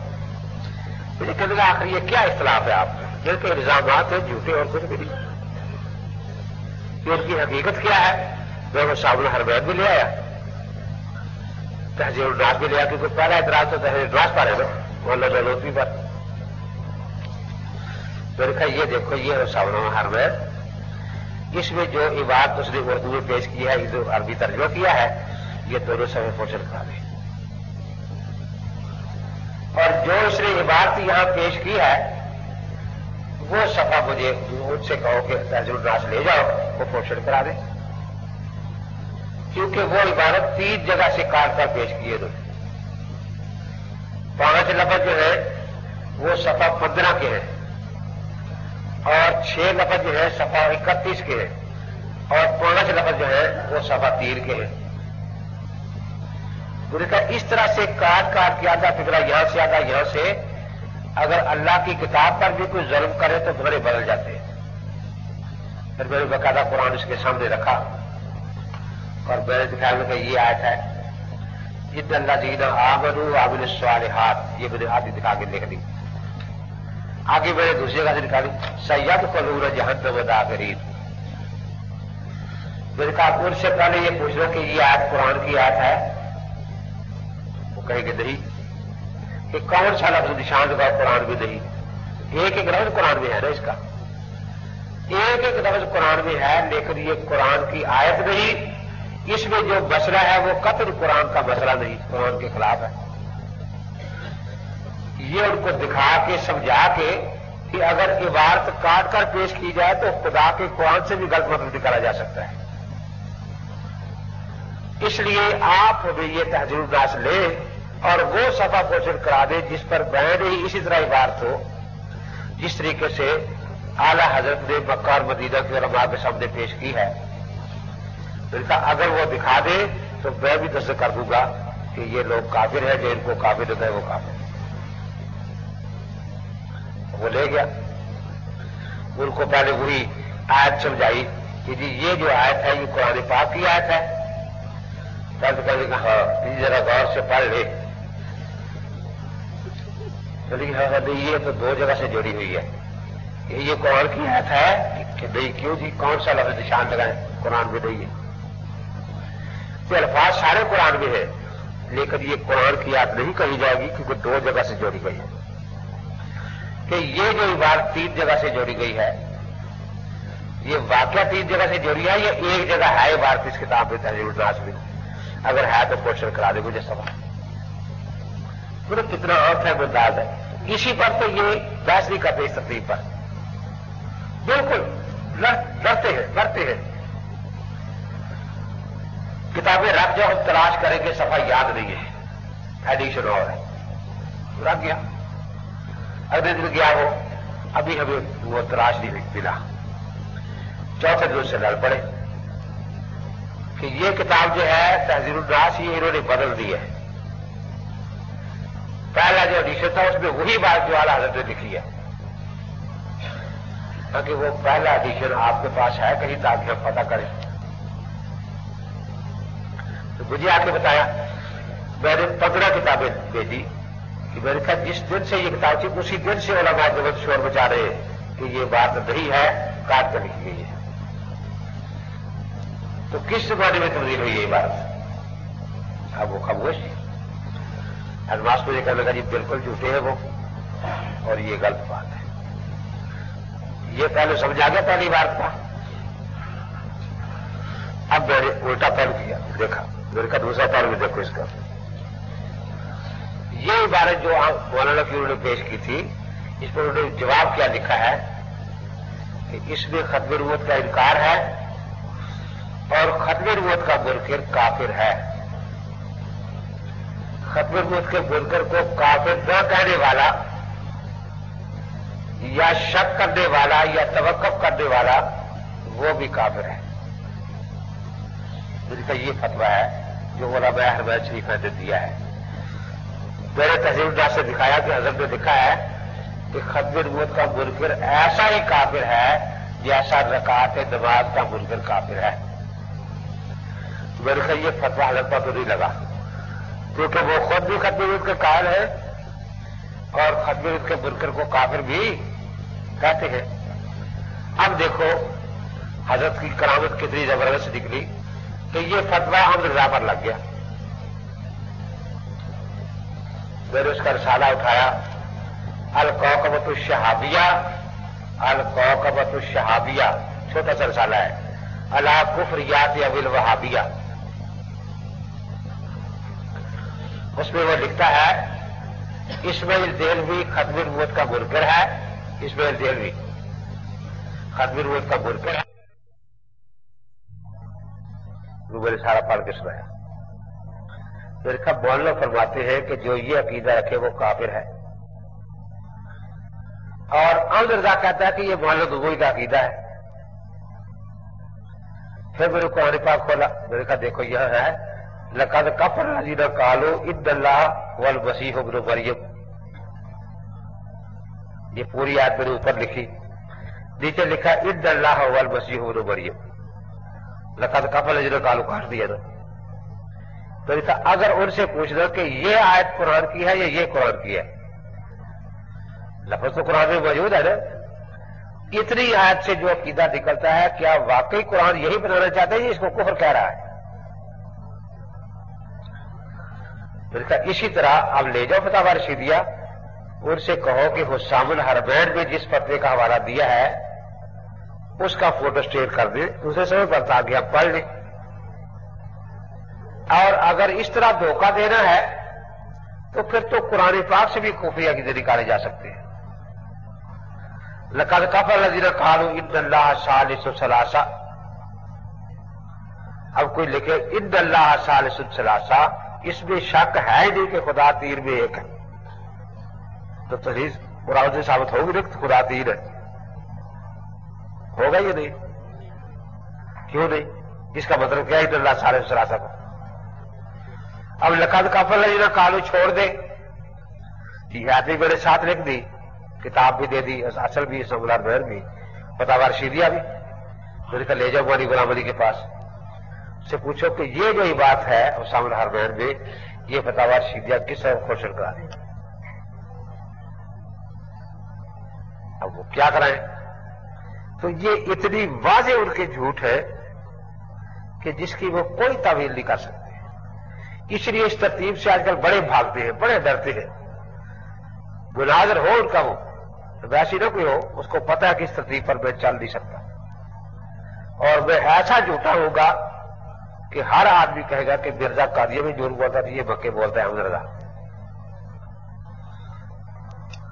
S1: مجھے کہنے لگا، آخر یہ کیا اختلاف ہے آپ جن کے الزامات ہیں، جھوٹے اور کچھ بھی نہیں۔ ان کی حقیقت کیا ہے؟ میں وہ صابن ہر بھی لے آیا۔ تہذیب الناس بھی لے کیونکہ پہلا اعتراض تو تہذیب الناس پر ہے نا۔ محلہ جلوتری پر۔ میں نے کہا، یہ دیکھو، یہ صابن ہر بیت اس میں جو عبادت اس نے اردو میں پیش کیا ہے جو عربی ترجمہ کیا ہے، یہ دونوں سمے پوچھل کرا دیں اور جو اس نے عبادت یہاں پیش کی ہے، وہ سفا مجھے ان سے کہو کہ تحزر الناس لے جاؤ، وہ پوشن کرا دیں کیونکہ وہ عبادت تین جگہ سے کاٹ کر پیش کیے دو۔ پانچ لفظ جو ہے، وہ سفا پندرہ کے ہیں۔ اور چھ لفظ جو ہے سفا اکتیس کے ہیں۔ اور پانچ لفظ جو ہے، وہ سفا تیر کے ہیں۔ نے کہا اس طرح سے کاٹ کاٹ کے آدھا فکرا یہاں سے، آدھا یہاں سے، اگر اللہ کی کتاب پر بھی کوئی ظلم کرے تو گھڑے بدل جاتے ہیں۔ پھر میں نے باقاعدہ قرآن اس کے سامنے رکھا۔ اور میں نے دکھایا کہ یہ آیت ہے جد اللہ دینا آمنو عابل سوال ہاتھ یہ مجھے آدھی دکھا کے لکھ دی۔ آگے میں نے دوسری جگہ سے دکھا دی سید فلور جہن و داغرین میں نے کہا ان سے پہلے یہ پوچھ رہا کہ یہ آیت قرآن کی آیت ہے؟ وہ کہیں گے نہیں۔ کہ کون سا لفظ نشان کا قرآن بھی نہیں؟ ایک ایک لفظ قرآن میں ہے نا اس کا۔ ایک ایک لفظ قرآن میں ہے، لیکن یہ قرآن کی آیت نہیں۔ اس میں جو مسئلہ ہے وہ قطر قرآن کا مسئلہ نہیں، قرآن کے خلاف ہے۔ یہ ان کو دکھا کے، سمجھا کے کہ اگر عبارت کاٹ کر پیش کی جائے تو خدا کے قرآن سے بھی غلط مطلب نکالا جا سکتا ہے۔ اس لیے آپ بھی یہ تحجر الناس لے اور وہ سفا پوشن کرا دے جس پر بین ہی اسی طرح عبارت ہو۔ جس طریقے سے اعلی حضرت نے مکہ اور مدینہ کی علماء کے سامنے پیش کی ہے۔ تو اگر وہ دکھا دے تو میں بھی دست کر دوں گا کہ یہ لوگ کافر ہیں جو ان کو کافر ہوتا ہے وہ کافر وہ لے گیا۔ ان کو پہلے وہی آیت سمجھائی کہ جی یہ جو آیت ہے، یہ قرآن پاک کی آیت ہے۔ کہ ہاں جی ذرا غور سے پڑھ لے چلیے ہاں, ہاں، یہ تو دو جگہ سے جڑی ہوئی ہے۔ یہ قرآن کی آیت ہے کہ بھائی کیوں جی؟ کون سا لفظ نشان لگائیں؟ قرآن میں نہیں ہے۔ یہ الفاظ سارے قرآن میں ہے لیکن یہ قرآن کی یاد نہیں کہی جائے گی کیونکہ دو جگہ سے جوڑی گئی ہے۔ کہ یہ جو عبارت تین جگہ سے جوڑی گئی ہے، یہ واقعہ تین جگہ سے جوڑی ہے یہ ایک جگہ ہے عبارت اس کتاب میں تحریر الناس میں؟ اگر ہے تو کوشچن کرا دے مجھے سوال۔ مطلب کتنا اور ہے منداز ہے۔ اسی پر تو یہ بحث نہیں کرتے اس تقریب پر۔ بالکل لڑتے ہیں لڑتے ہیں۔ کتابیں رکھ جو ہم تلاش کریں گے، صفحہ یاد نہیں ہے۔ ایڈیشن اور ہے۔ رکھ گیا۔ اگلے دن گیا وہ۔ ابھی ہمیں وہ تلاش نہیں ملا۔ چوتھے دن سے لڑ پڑے۔ کہ یہ کتاب جو ہے تحزیر الناس، یہ انہوں نے بدل دی ہے۔ پہلا جو ایڈیشن تھا، اس میں وہی بات جو اعلی حضرت نے لکھی ہے۔ تاکہ وہ پہلا ایڈیشن آپ کے پاس ہے، کہیں تاکہ ہم پتہ کریں۔ مجھے آ کے بتایا، میں نے پندرہ کتابیں بھیجی کہ میں نے کہا، جس دن سے یہ کتاب تھی، اسی دن سے علماء جگت شور بچا رہے کہ یہ بات نہیں ہے، کاٹ کر لکھی گئی ہے۔ تو کس زمانے میں تبدیل ہوئی یہ بات؟ اب وہ خاموش ادواس مجھے کہنے لگا جی بالکل جھوٹے ہیں وہ، اور یہ غلط بات ہے۔ یہ پہلے سمجھا گیا، پہلی بات کا اب میں نے الٹا پہل کیا، دیکھا۔ میرے کا دوسرا پہل بھی دیکھو اس کا۔ یہ عبارت جو مولانا کی انہوں نے پیش کی تھی، اس پر انہوں نے جواب کیا لکھا ہے کہ اس میں ختم روت کا انکار ہے اور ختم روت کا برکر کافر ہے۔ ختم روت کے برکر کو کافر نہ کہنے والا یا شک کرنے والا یا توقف کرنے والا وہ بھی کافر ہے۔ جن کا یہ فتوا ہے جو علماء حرمین شریف نے دیا ہے۔ میں نے تحریر سے دکھایا کہ حضرت نے دکھا ہے کہ ختم نبوت کا برگر ایسا ہی کافر ہے جیسا رکعت نماز کا برگر کافر ہے۔ میرے خیال یہ فتوا حضرت پر تو نہیں لگا۔ کیونکہ وہ خود بھی ختم نبوت کے قائل ہے اور ختم نبوت کے برگر کو کافر بھی کہتے ہیں۔ اب دیکھو حضرت کی کرامت کتنی زبردست نکلی۔ کہ یہ فتوا ہم رضا پر لگ گیا۔ میں نے اس کا رسالہ اٹھایا القوقبت الشہابیہ القوقبت الشہابیہ، چھوٹا سا رسالہ ہے۔ اللہ کفریات ابل وہابیہ اس میں وہ لکھتا ہے اس اسماعیل دہلوی ختم نبوت کا برگر ہے۔ اسماعیل دہلوی ختم نبوت کا برگر ہے۔ وہ سارا پڑھ کے سنایا فرقہ بولنا فرماتے ہیں کہ جو یہ عقیدہ رکھے وہ کافر ہے۔ اور عام رضا کہتا ہے کہ یہ مولانا گوئی کا عقیدہ ہے۔ پھر میرے کو پاک کھولا۔ میرے کہا، دیکھو، یہ ہے۔ لقد کفر نہ کالو عد اللہ ول وسیح ابن مریم یہ پوری آیت میرے اوپر لکھی۔ نیچے لکھا عد اللہ ول وسیح ابن مریم لقد کفر نہ کالو کاٹ دیا نا تو۔ اگر ان سے پوچھ لو کہ یہ آیت قرآن کی ہے یا یہ قرآن کی ہے۔ لفظ تو قرآن میں موجود ہے نا۔ اتنی آیت سے جو عقیدہ نکلتا ہے، کیا واقعی قرآن یہی بنانا چاہتے ہیں اس کو کفر کہہ رہا ہے؟ اسی طرح اب لے جاؤ فتح رشیدیا ان سے کہو کہ حسام الحرمین میں جس فتوے کا حوالہ دیا ہے اس کا فوٹو اسٹیٹ کر دیں دوسرے سمے پر تاکہ آپ پڑھ لیں اور اگر اس طرح دھوکہ دینا ہے، تو پھر تو قرآن پاک سے بھی خفیہ کی نکالے جا سکتے ہیں۔ لقد کفر لذیذ کالو ان اللہ سالس سلاسا اب کوئی لکھے ان اللہ سالس سلاسا اس میں شک ہے ہی نہیں کہ خدا تیر میں ایک ہے۔ تو تحریر قرآن سے ثابت ہوگی نہیں خدا تیر ہے۔ ہوگا یہ نہیں؟ کیوں نہیں؟ اس کا مطلب کیا ہے؟ اللہ سارے سلاسا کو اب لقد کفر لذیذ کالو چھوڑ دے۔ جی، یہ آدمی میرے ساتھ لکھ دی، کتاب بھی دے دی، اصل بھی سمولار بہر بھی پتا بار بھی۔ میں نے کہا، لے جاؤ والی غلام علی کے پاس۔ سے پوچھو کہ یہ جو بات ہے اسام الحر بہن میں، یہ فتاوار شیدیا کس طرح کوشش کرا رہی اب وہ کیا کرائیں تو یہ اتنی واضح ان کے جھوٹ ہے کہ جس کی وہ کوئی تعویل نہیں کر سکتے۔ اس لیے اس ترتیب سے آج کل بڑے بھاگتے ہیں، بڑے ڈرتے ہیں۔ مناظر ہو، ان کا وہ ویسی نہ کوئی ہو، اس کو پتا ہے کہ اس ترتیب پر میں چل نہیں سکتا۔ اور میں ایسا جھوٹا ہوگا کہ ہر آدمی کہے گا کہ مرزا قادیہ بھی جھوٹ بولتا تھا یہ مکے بولتا ہے مرزا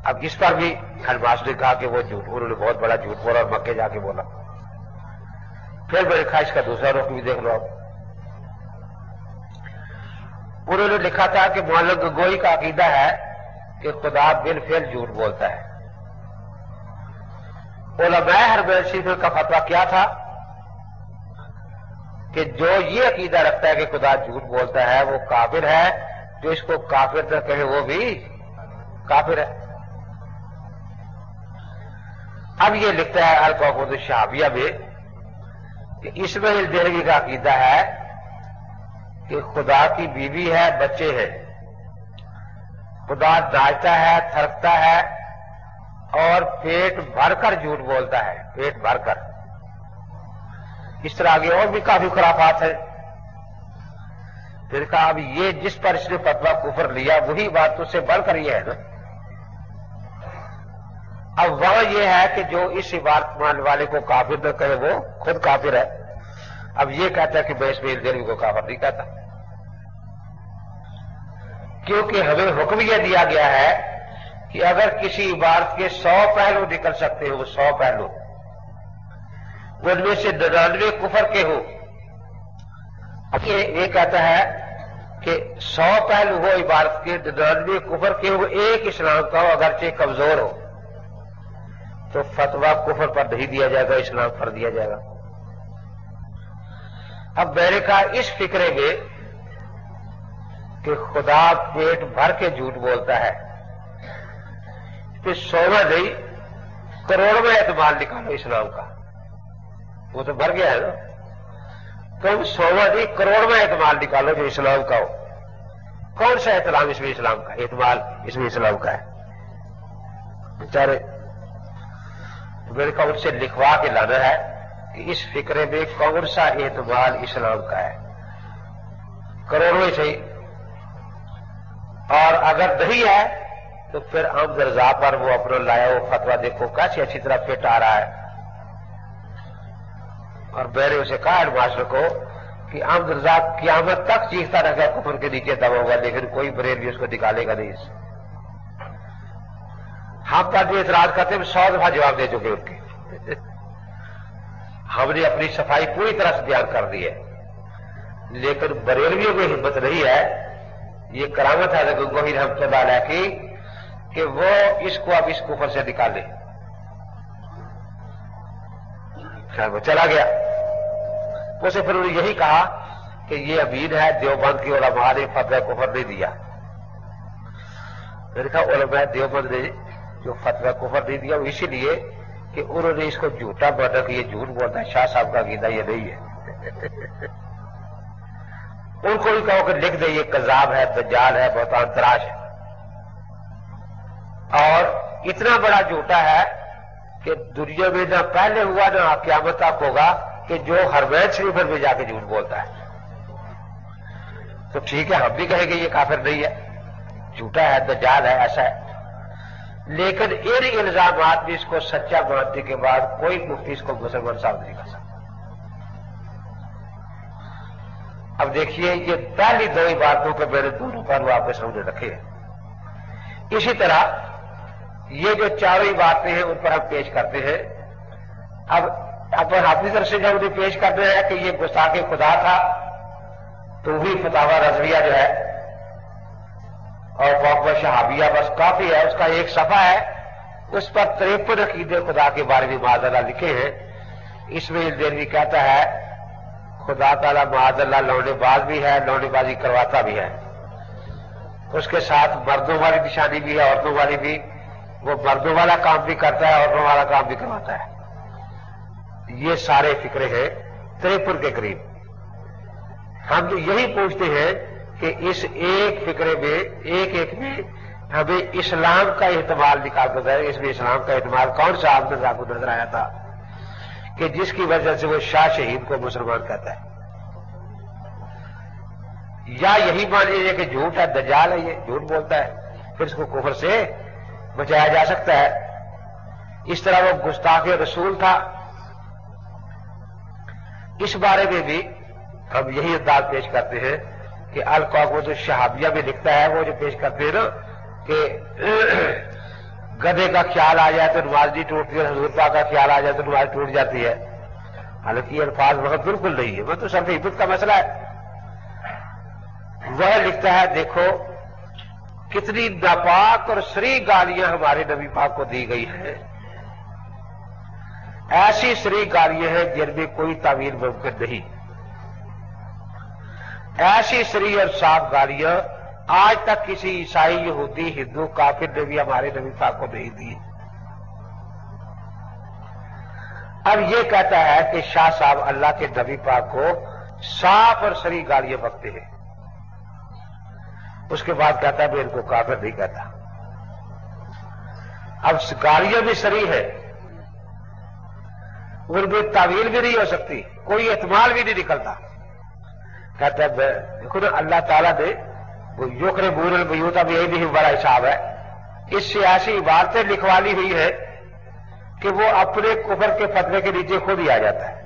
S1: اب اس پر بھی خلماس نے کہا کہ وہ جھوٹ انہوں نے بہت بڑا جھوٹ بولا اور مکے جا کے بولا۔ پھر میں نے کہا اس کا دوسرا رخ بھی دیکھ لو اب انہوں نے لکھا تھا کہ معلوم گگوئی کا عقیدہ ہے کہ خدا بل فیل جھوٹ بولتا ہے۔ علماء ہر شریف کا فتوا کیا تھا کہ جو یہ عقیدہ رکھتا ہے کہ خدا جھوٹ بولتا ہے وہ کافر ہے، جو اس کو کافر نہ کہے وہ بھی کافر ہے۔ اب یہ لکھتا ہے القوق شہابیہ میں کہ اس میں دہلوی کا عقیدہ ہے کہ خدا کی بیوی ہے، بچے ہیں۔ خدا ناچتا ہے، تھرکتا ہے اور پیٹ بھر کر جھوٹ بولتا ہے، پیٹ بھر کر۔ اس طرح آگے اور بھی کافی خرافات ہیں۔ پھر کہا، اب یہ جس پر اس نے فتوا کفر لیا، وہی بات اس سے بڑھ کر یہ ہے نا۔ اب وہاں یہ ہے کہ جو اس عبارت مان والے کو کافر نہ کہے وہ خود کافر ہے۔ اب یہ کہتا ہے کہ میں اس میں کو کافر نہیں کہتا۔ کیونکہ ہمیں حکم یہ دیا گیا ہے کہ اگر کسی عبارت کے سو پہلو نکل سکتے ہو، وہ سو پہلو۔ ان میں سے ننانوے کفر کے ہو یہ کہتا ہے کہ سو پہلو ہو عبارت کے، ننانوے کفر کے ہو ایک اسلام کا ہو، اگرچہ کمزور ہو۔ تو فتوا کفر پر نہیں دیا جائے گا، اسلام پر دیا جائے گا۔ اب میں نے کہا اس فکرے میں کہ خدا پیٹ بھر کے جھوٹ بولتا ہے پھر سونا نہیں کروڑ میں اعتماد نکالو اسلام کا۔ وہ تو بھر گیا ہے نا۔ تم سونا نہیں کروڑ میں اعتماد نکالو جو اسلام کا ہو۔ کون سا احترام اس میں اسلام کا اعتماد اس میں اسلام کا ہے۔ بیچارے میرے کو ان سے لکھوا کے لانا ہے کہ اس فکرے میں کون سا اعتماد اسلام کا ہے؟ کروڑوں صحیح اور اگر نہیں ہے، تو پھر عام درزا پر وہ اپنا لایا وہ فتوا دیکھو، کیسی اچھی طرح فٹ آ رہا ہے۔ اور میں نے اسے کہا ہیڈ ماسٹر کو کہ عام درزا قیامت تک چیختا رہے گا، کفر کے نیچے دبا ہوگا، لیکن کوئی بریل بھی اس کو نکالے گا نہیں۔ ہم پر جو اعتراض کرتے ہیں سو دفعہ جواب دے چکے ان کے۔ ہم نے اپنی صفائی پوری طرح سے بیان کر دی ہے۔ لیکن بریلویوں کی ہمت نہیں ہے، یہ کرامت ہے گنگوہی رحمت اللہ علیہ کی کہ وہ اس کو اب اس کفر سے نکالے خیر، وہ چلا گیا۔ اسے پھر انہوں نے یہی کہا کہ یہ امید ہے، دیوبند کی علماء نے فتح کفر نہیں دیا۔ میں نے کہا، علماء دیوبند نے جو فتح کفر نہیں دیا، وہ اسی لیے کہ انہوں نے اس کو جھوٹا بنا کہ یہ جھوٹ بولتا ہے، شاہ صاحب کا گیتا یہ نہیں ہے۔ ان کو بھی کہو کہ لکھ دے یہ کذاب ہے، دجال ہے، بہت انتراش ہے۔ اور اتنا بڑا جھوٹا ہے کہ دنیا میں نہ پہلے ہوا، نہ قیامت تک ہوگا کہ جو ہرمین شریف میں جا کے جھوٹ بولتا ہے۔ تو ٹھیک ہے، ہم بھی کہیں گے یہ کافر نہیں ہے۔ جھوٹا ہے، دجال ہے، ایسا ہے۔ لیکن ان الزامات بھی اس کو سچا ماننے کے بعد کوئی مفتی اس کو مسلمان صاحب نہیں کر سکتا۔ اب دیکھیے یہ پہلی دو ہی عبارتوں کے میرے دونوں پہلو آپ کے سامنے رکھے ہیں۔ اسی طرح یہ جو چاروں باتیں ہیں ان پر ہم پیش کرتے ہیں۔ اب اب اپنی طرف سے جب انہیں پیش کرتے ہیں کہ یہ گستاخ خدا تھا، تو وہی فتح رضویہ جو ہے اور پاک شہابیہ بس کافی ہے، اس کا ایک صفحہ ہے۔ اس پر تریپن عقید خدا کے بارے میں معذ اللہ لکھے ہیں۔ اس میں دیر بھی کہتا ہے، خدا تعالیٰ معاذ اللہ لونے باز بھی ہے، لونے بازی کرواتا بھی ہے۔ اس کے ساتھ مردوں والی نشانی بھی ہے، عورتوں والی بھی۔ وہ مردوں والا کام بھی کرتا ہے، عورتوں والا کام بھی کرواتا ہے۔ یہ سارے فکرے ہیں تریپن کے قریب۔ ہم تو یہی پوچھتے ہیں کہ اس ایک فکرے میں، ایک ایک میں ہمیں اسلام کا احتمال نکال کر ہے اس میں اسلام کا احتمال کون سا آپ کو نظر آیا تھا؟ کہ جس کی وجہ سے وہ شاہ شہید کو مسلمان کہتا ہے۔ یا یہی مان لیجیے کہ جھوٹ ہے، دجال ہے، یہ جھوٹ بولتا ہے۔ پھر اس کو کفر سے بچایا جا سکتا ہے۔ اس طرح وہ گستاخ رسول تھا۔ اس بارے میں بھی ہم یہی انداز پیش کرتے ہیں۔ کہ القاق وہ جو شہابیہ میں لکھتا ہے، وہ جو پیش کرتے ہیں نا کہ گدے کا خیال آ جائے تو نماز نہیں ٹوٹتی ہے حضور پاک کا خیال آ جائے تو نماز ٹوٹ جاتی ہے۔ حالانکہ یہ الفاظ وقت بالکل نہیں ہے وہ تو سب عبت کا مسئلہ ہے۔ وہ لکھتا ہے، دیکھو کتنی ناپاک اور سری گالیاں ہمارے نبی پاک کو دی گئی ہیں۔ ایسی سری گالیاں ہیں جن میں کوئی تعمیر ممکن نہیں۔ ایسی سری اور صاف گالیاں آج تک کسی عیسائی یہودی، ہندو، کافر نے بھی ہمارے نبی پاک کو نہیں دی۔ اب یہ کہتا ہے کہ شاہ صاحب اللہ کے نبی پاک کو صاف اور سری گالیاں بکتے ہیں۔ اس کے بعد کہتا ہے، میں ان کو کافر نہیں کہتا۔ اب گاڑیاں بھی سری ہے ان میں تعویل بھی نہیں ہو سکتی، کوئی اعتماد بھی نہیں نکلتا۔ کہتا ہے دیکھو نا اللہ تعالیٰ نے وہ یوکر بور البیوتا بھی یہی نہیں بڑا حساب ہے۔ اس سے ایسی عبارتیں لکھوالی ہوئی ہے کہ وہ اپنے کفر کے فتوے کے نیچے خود ہی آ جاتا ہے۔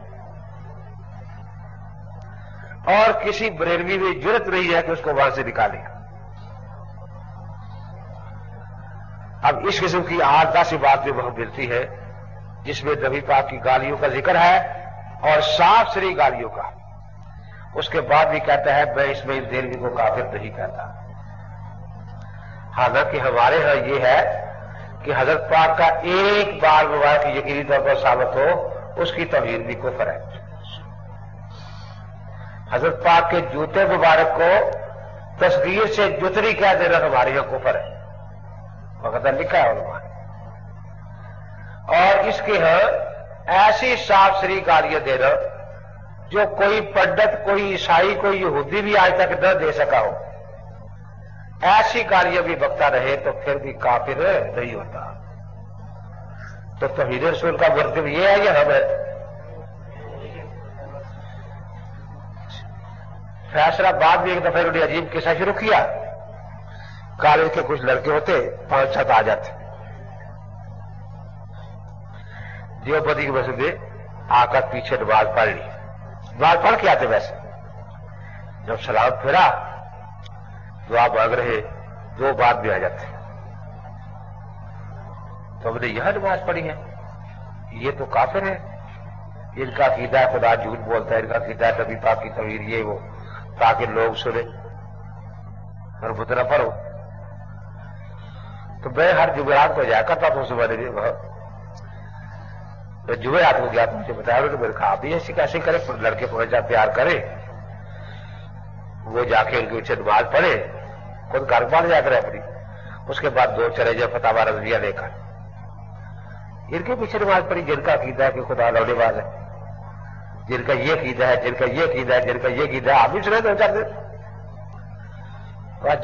S1: اور کسی بریلوی میں ضرورت نہیں ہے کہ اس کو وہاں سے نکالے۔ اب اس قسم کی آردہ سی بات بھی وہاں ملتی ہے، جس میں نبی پاک کی گالیوں کا ذکر ہے اور صاف سری گالیوں کا۔ اس کے بعد بھی کہتا ہے، میں اس میں دیر کو کافر نہیں کہتا۔ حالانکہ ہمارے ہاں یہ ہے کہ حضرت پاک کا ایک بار مبارک یقینی طور پر ثابت ہو، اس کی توہیر بھی کفر ہے۔ حضرت پاک کے جوتے مبارک کو تصویر سے جتری کہہ دینا ہمارے یہاں کفر ہے۔ مقدر لکھا ہے علماء۔ اور اس کے ہاں ایسی صاف سری گالیاں دینا جو کوئی پنڈت، کوئی عیسائی، کوئی یہودی بھی آج تک نہ دے سکا ہو، ایسی گالیاں بھی بکتا رہے تو پھر بھی کافر نہیں ہوتا۔ تو توحید رسول کا مرتب یہ ہے یہ ہم ہے فیصلہ بعد بھی ایک دفعہ انہوں نے عجیب قصہ شروع کیا۔ کالج کے کچھ لڑکے ہوتے، پانچ، سات آ جاتے۔ دیوپتی کی مسجد آ کر پیچھے نماز پڑھ لی۔ نماز پڑھ کے آتے ویسے۔ جب سلام پھیرا دعا مانگ رہے دو بات بھی آ جاتے۔ تو ہم نے یہ نماز پڑھی ہے۔ یہ تو کافر ہے۔ ان کا عقیدہ خدا جھوٹ بولتا ہے، ان کا عقیدہ کبھی پاک کی تویر یہ وہ، تاکہ لوگ سنے اور بتنا پڑھو تو میں ہر جمعرات کو جایا کرتا تھا صبح دن وہاں جمعرات کو گیا تو مجھے بتایا کہ میرے کہا بھی ایسی کیسے کرے لڑکے پہنچ جا پیار کرے۔ وہ جا کے ان کے پیچھے نماز پڑھے، خود گھر بار جا کر اپنی۔ اس کے بعد دو چلے جائے فتح رضویہ لے کر۔ ان کے پیچھے نماز پڑھی، جن کا عقیدہ ہے کہ خدا لونے باز ہے۔ جن کا یہ قیدا ہے، جن کا یہ قیدا ہے، جن کا یہ قیدا ہے، آپ بھی سنے دو چار دن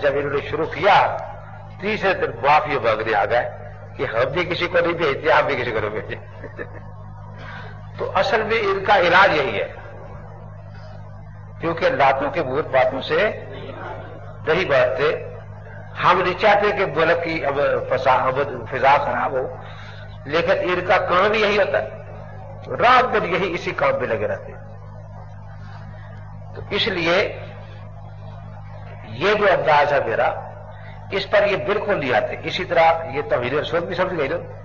S1: جب انہوں نے شروع کیا، تیسرے دن معافی مانگنے آ گئے کہ ہم بھی کسی کو نہیں بھیجتے، آپ بھی کسی کو نہیں بھیجتے۔ تو اصل میں ان کا علاج یہی ہے۔ کیونکہ لاتوں کے بہت باتوں سے نہیں بڑھتے۔ ہم نہیں چاہتے کہ ملک کی فضا خراب ہو، لیکن ان کا کام یہی ہوتا ہے۔ رات دن یہی اسی کام میں لگے رہتے۔ تو اس لیے یہ جو انداز ہے میرا، اس پر یہ بالکل نہیں آتے۔ اسی طرح یہ توحید رسول بھی سمجھ گئی نا؟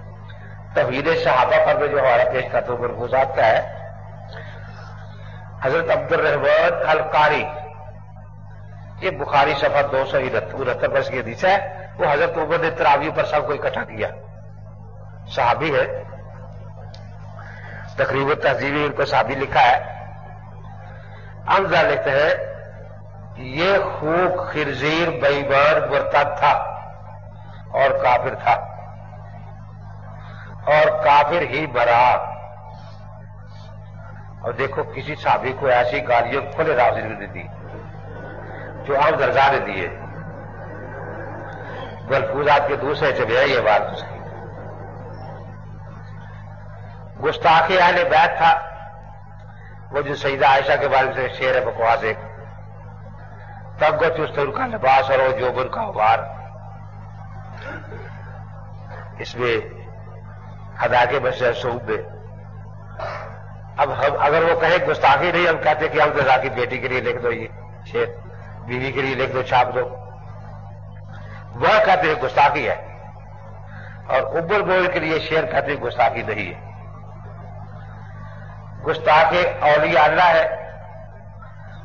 S1: توحید صحابہ پر جو ہمارا پیش کرتا ہوں مرفوزات کا ہے، حضرت عبد الرحمان القاری، یہ بخاری سفر دو سو انہتر برس کی حدیث ہے، وہ حضرت عمر نے تراویوں پر سب کو اکٹھا کیا۔ صحابی ہے تقریب تہذیبی ان کو صحابی لکھا ہے۔ امزا لکھتے ہیں، یہ خوک خرزیر بیمان مرتد تھا اور کافر تھا۔ اور کافر ہی برا اور دیکھو، کسی صحابی کو ایسی گالیوں کھلے راضی نے دی، جو عام درجہ نے دیے ملفوظات کے دوسرے سے بھی یہ بات اس کی۔ گستاخی اہل بیت تھا۔ وہ جو سیدہ عائشہ کے بارے میں شیر ہے بکواس ایک۔ تب گو چست ان کا لباس اور جو ان کا ابار اس میں ہدا کے بچے سوب میں اب ہم اگر وہ کہیں گستاخی نہیں، ہم کہتے کہ ہم رضا کی بیٹی کے لیے لکھ دو، یہ شیر، بیوی کے لیے لکھ دو، چھاپ دو۔ وہ کہتے ہیں گستاخی ہے۔ اور ابر بول کے لیے شیر کہتے ہیں گستاخی نہیں ہے۔ گستاخ اولیاء اللہ ہے۔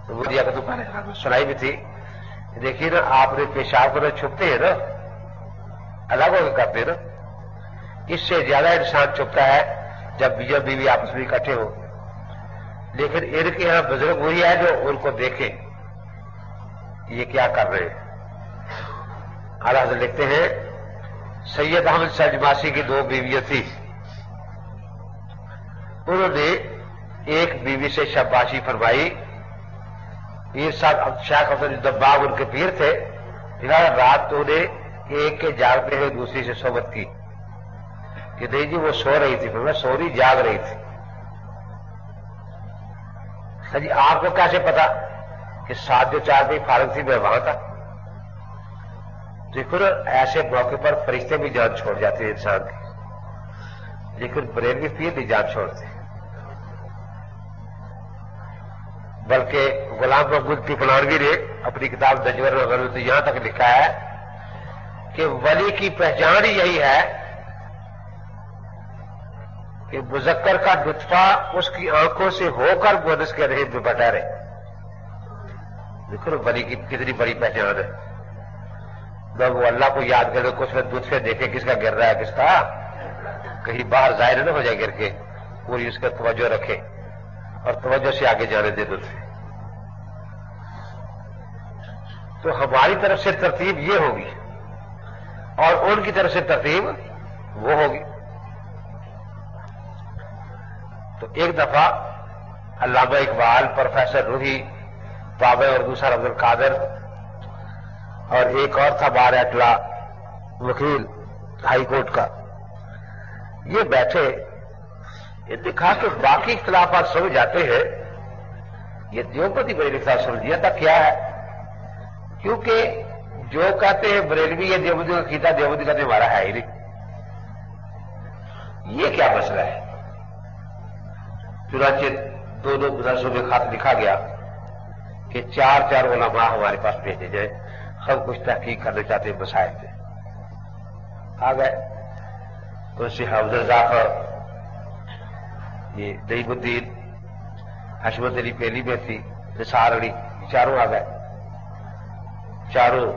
S1: تو وہ دیا کہ سنائی بھی تھی۔ دیکھیے نا، آپ نے پیشاب کو چھپتے ہیں نا، الگ ہو کے کرتے ہیں نا۔ اس سے زیادہ انسان چھپتا ہے جب بیجا بیوی آپس میں اکٹھے ہو۔ لیکن ان کے یہاں بزرگ وہی ہے جو ان کو دیکھے۔ یہ کیا کر رہے ہیں؟ حضرت لکھتے ہیں، سید احمد سجماسی کی دو بیویاں تھی انہوں نے ایک بیوی سے شباشی فرمائی۔ پیر صاحب شیخ افضل دباغ ان کے پیر تھے۔ رات تو انہیں ایک کے جاگتے ہوئے دوسری سے صحبت کی۔ کہ نہیں جی وہ سو رہی تھی پھر میں سو رہی جاگ رہی تھی جی آپ کو کیسے پتا کہ سات جو چار بھی فارغ تھی میں وہاں تھا دیکھو نا ایسے موقع پر فرشتے بھی جان چھوڑ جاتے ہیں انسان کی لیکن برین بھی پیر نہیں جان چھوڑتے بلکہ غلام محمود کی نے اپنی کتاب نجور وغیرہ یہاں تک لکھا ہے کہ ولی کی پہچان یہی ہے کہ مذکر کا نطفہ اس کی آنکھوں سے ہو کر بونس کے رہے میں بٹا رہے دیکھو ولی کی کتنی بڑی پہچان ہے۔ جب وہ اللہ کو یاد کرے کچھ میں دودھ سے دیکھے کس کا گر رہا ہے، کس کا۔ کہیں باہر ظاہر نہ ہو جائے گر کے، پوری اس کا توجہ رکھے اور توجہ سے آگے جانے دے دودھ سے تو ہماری طرف سے ترتیب یہ ہوگی اور ان کی طرف سے ترتیب وہ ہوگی۔ تو ایک دفعہ علامہ اقبال، پروفیسر روحی، بابا اور دوسرا عبد القادر اور ایک اور تھا بار اٹلا وکیل ہائی کورٹ کا، یہ بیٹھے، یہ دکھا کہ باقی اختلافات سمجھ جاتے ہیں۔ یہ دیوبندی بریلی صاحب سمجھ تھا کیا ہے؟ کیونکہ جو کہتے ہیں بریلوی، یہ دیوبندی کا کیتا دیوبندی کا تو ہمارا ہے ہی نہیں۔ یہ کیا مسئلہ ہے؟ چنانچہ دونوں مدرسوں میں خط لکھا گیا کہ چار چار علماء ہمارے پاس بھیجے جائے سب کچھ تحقیق کرنا چاہتے ہیں، مسائل سے آ گئے۔ تو سے حفظ ظافر یہ دئی الدین، حشمت علی پہلی میں تھی، نثار علی، چاروں آ گئے۔ چاروں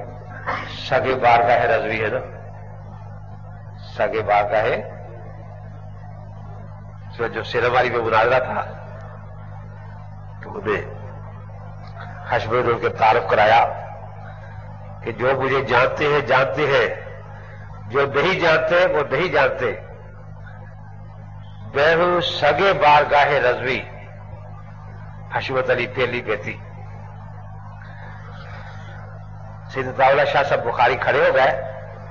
S1: سگے بار کا ہے رضوی ہے نا۔ سگے بار کا ہے جو سیرواری میں مناظرہ تھا تو انہیں حشب نے کے تعارف کرایا کہ جو مجھے جانتے ہیں جانتے ہیں۔ جو نہیں جانتے وہ نہیں جانتے۔ بہو سگے بار گاہے رضوی حشمت علی پہلی بیتی سید طاولہ شاہ صاحب بخاری کھڑے ہو گئے۔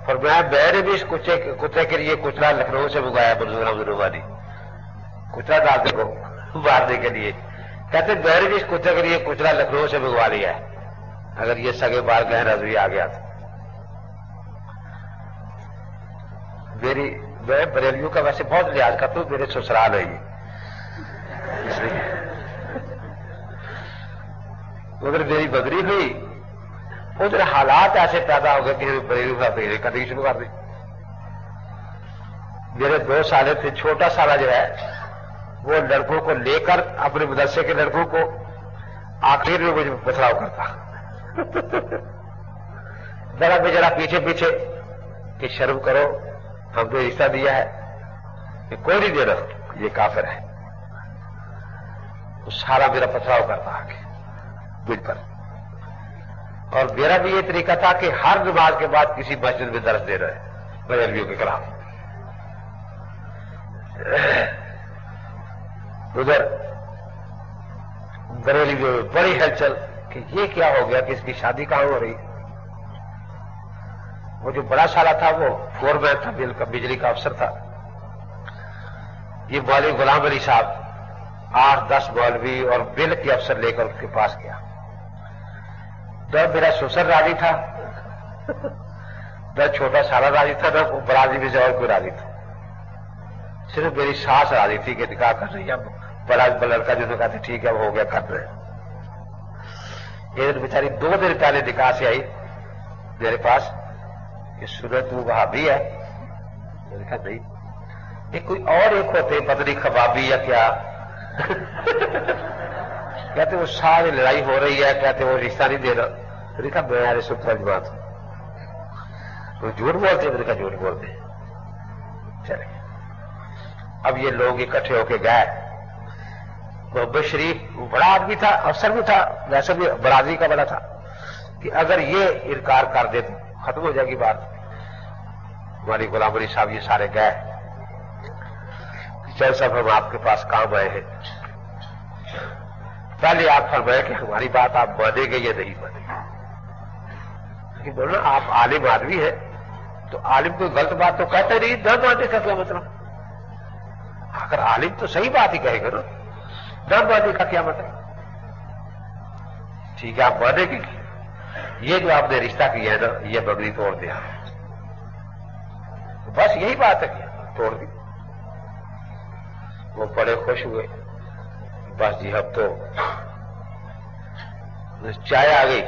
S1: اور میں نے بھی اس کتے کے لیے کچرا لکھنؤ سے منگایا، منظور احمد رومانی کچرا ڈالتے کو مارنے کے لیے۔ کہتے بہر بھی اس کتے کے لیے کچرا لکھنؤ سے منگوا لیا ہے، اگر یہ سگے بار گہ رضوی آ گیا تو۔ میری میں بریلیوں کا ویسے بہت لحاظ کرتا ہوں، میرے سسرال ہے یہ۔ اس لیے۔ میری بدری ہوئی، ادھر حالات ایسے پیدا ہو گئے کہ بریلی کا بریلی کرنے کی شروع کر دی۔ میرے دو سالے تھے، چھوٹا سالہ جو ہے وہ لڑکوں کو لے کر اپنے مدرسے کے لڑکوں کو آخر میں مجھے بتلاؤ کرتا۔ ذرا بھی ذرا پیچھے پیچھے کہ شرم کرو، ہم تو رشتہ دیا ہے کہ کوئی نہیں دے رہا، یہ کافر ہے۔ تو سارا میرا پتھراؤ کرتا آگے مجھ پر۔ اور میرا بھی یہ طریقہ تھا کہ ہر نماز کے بعد کسی مسجد میں درس دے رہے بریلویوں کے خلاف۔ ادھر بریلی میں بڑی ہلچل کہ یہ کیا ہو گیا کہ اس کی شادی کہاں ہو رہی وہ جو بڑا سالہ تھا وہ فور مین تھا، بل کا بجلی کا افسر تھا۔ یہ مولوی غلام علی صاحب آٹھ، دس مولوی اور بل کے افسر لے کر اس کے پاس گیا۔ جب میرا سسر راضی تھا، نہ چھوٹا سالہ راضی تھا، نہ برازی میں سے اور کوئی راضی تھا۔ صرف میری ساس راضی تھی کہ نکاح کر رہی ہے بڑا لڑکا جو کہتے ٹھیک ہے وہ ہو گیا کر رہے یہ دن بیچاری دو دن پہلے نکاح سے آئی، میرے پاس، کہ سورت وہ وہاں بھی ہے۔ میں نے کہا، نہیں، یہ کوئی اور ایک ہوتے بدری کبابی یا کیا؟ کہتے، وہ ساری لڑائی ہو رہی ہے، کہتے، وہ رشتہ نہیں دے رہا۔ میں نے کہا، میں یار ستھرا جماعت ہوں۔ وہ جھوٹ بولتے، میں نے کہا، جھوٹ بولتے۔ چلے۔ اب یہ لوگ اکٹھے ہو کے گئے۔ محبت شریف بڑا آدمی تھا، افسر بھی تھا، ویسے بھی برادری کا بڑا تھا، کہ اگر یہ انکار کر دے تو ختم ہو جائے گی بات۔ ہماری غلام علی صاحب یہ سارے گئے۔ چل صاحب، ہم آپ کے پاس کام آئے ہیں۔ پہلے آپ فرمائے کہ ہماری بات آپ مانیں گے یا نہیں مانیں گے؟ بولنا، آپ عالم آدمی ہے تو عالم کوئی غلط بات تو کہتے نہیں، نہ ماننے کا کیا مطلب؟ اگر عالم تو صحیح بات ہی کہے گا نا۔ نہ ماننے کا کیا مطلب ٹھیک ہے، آپ مانیں گے یہ جو آپ نے رشتہ کیا ہے نا، یہ بگڑی توڑ دیا۔ بس یہی بات ہے توڑ دی۔ وہ بڑے خوش ہوئے۔ بس جی اب تو چائے آ گئی۔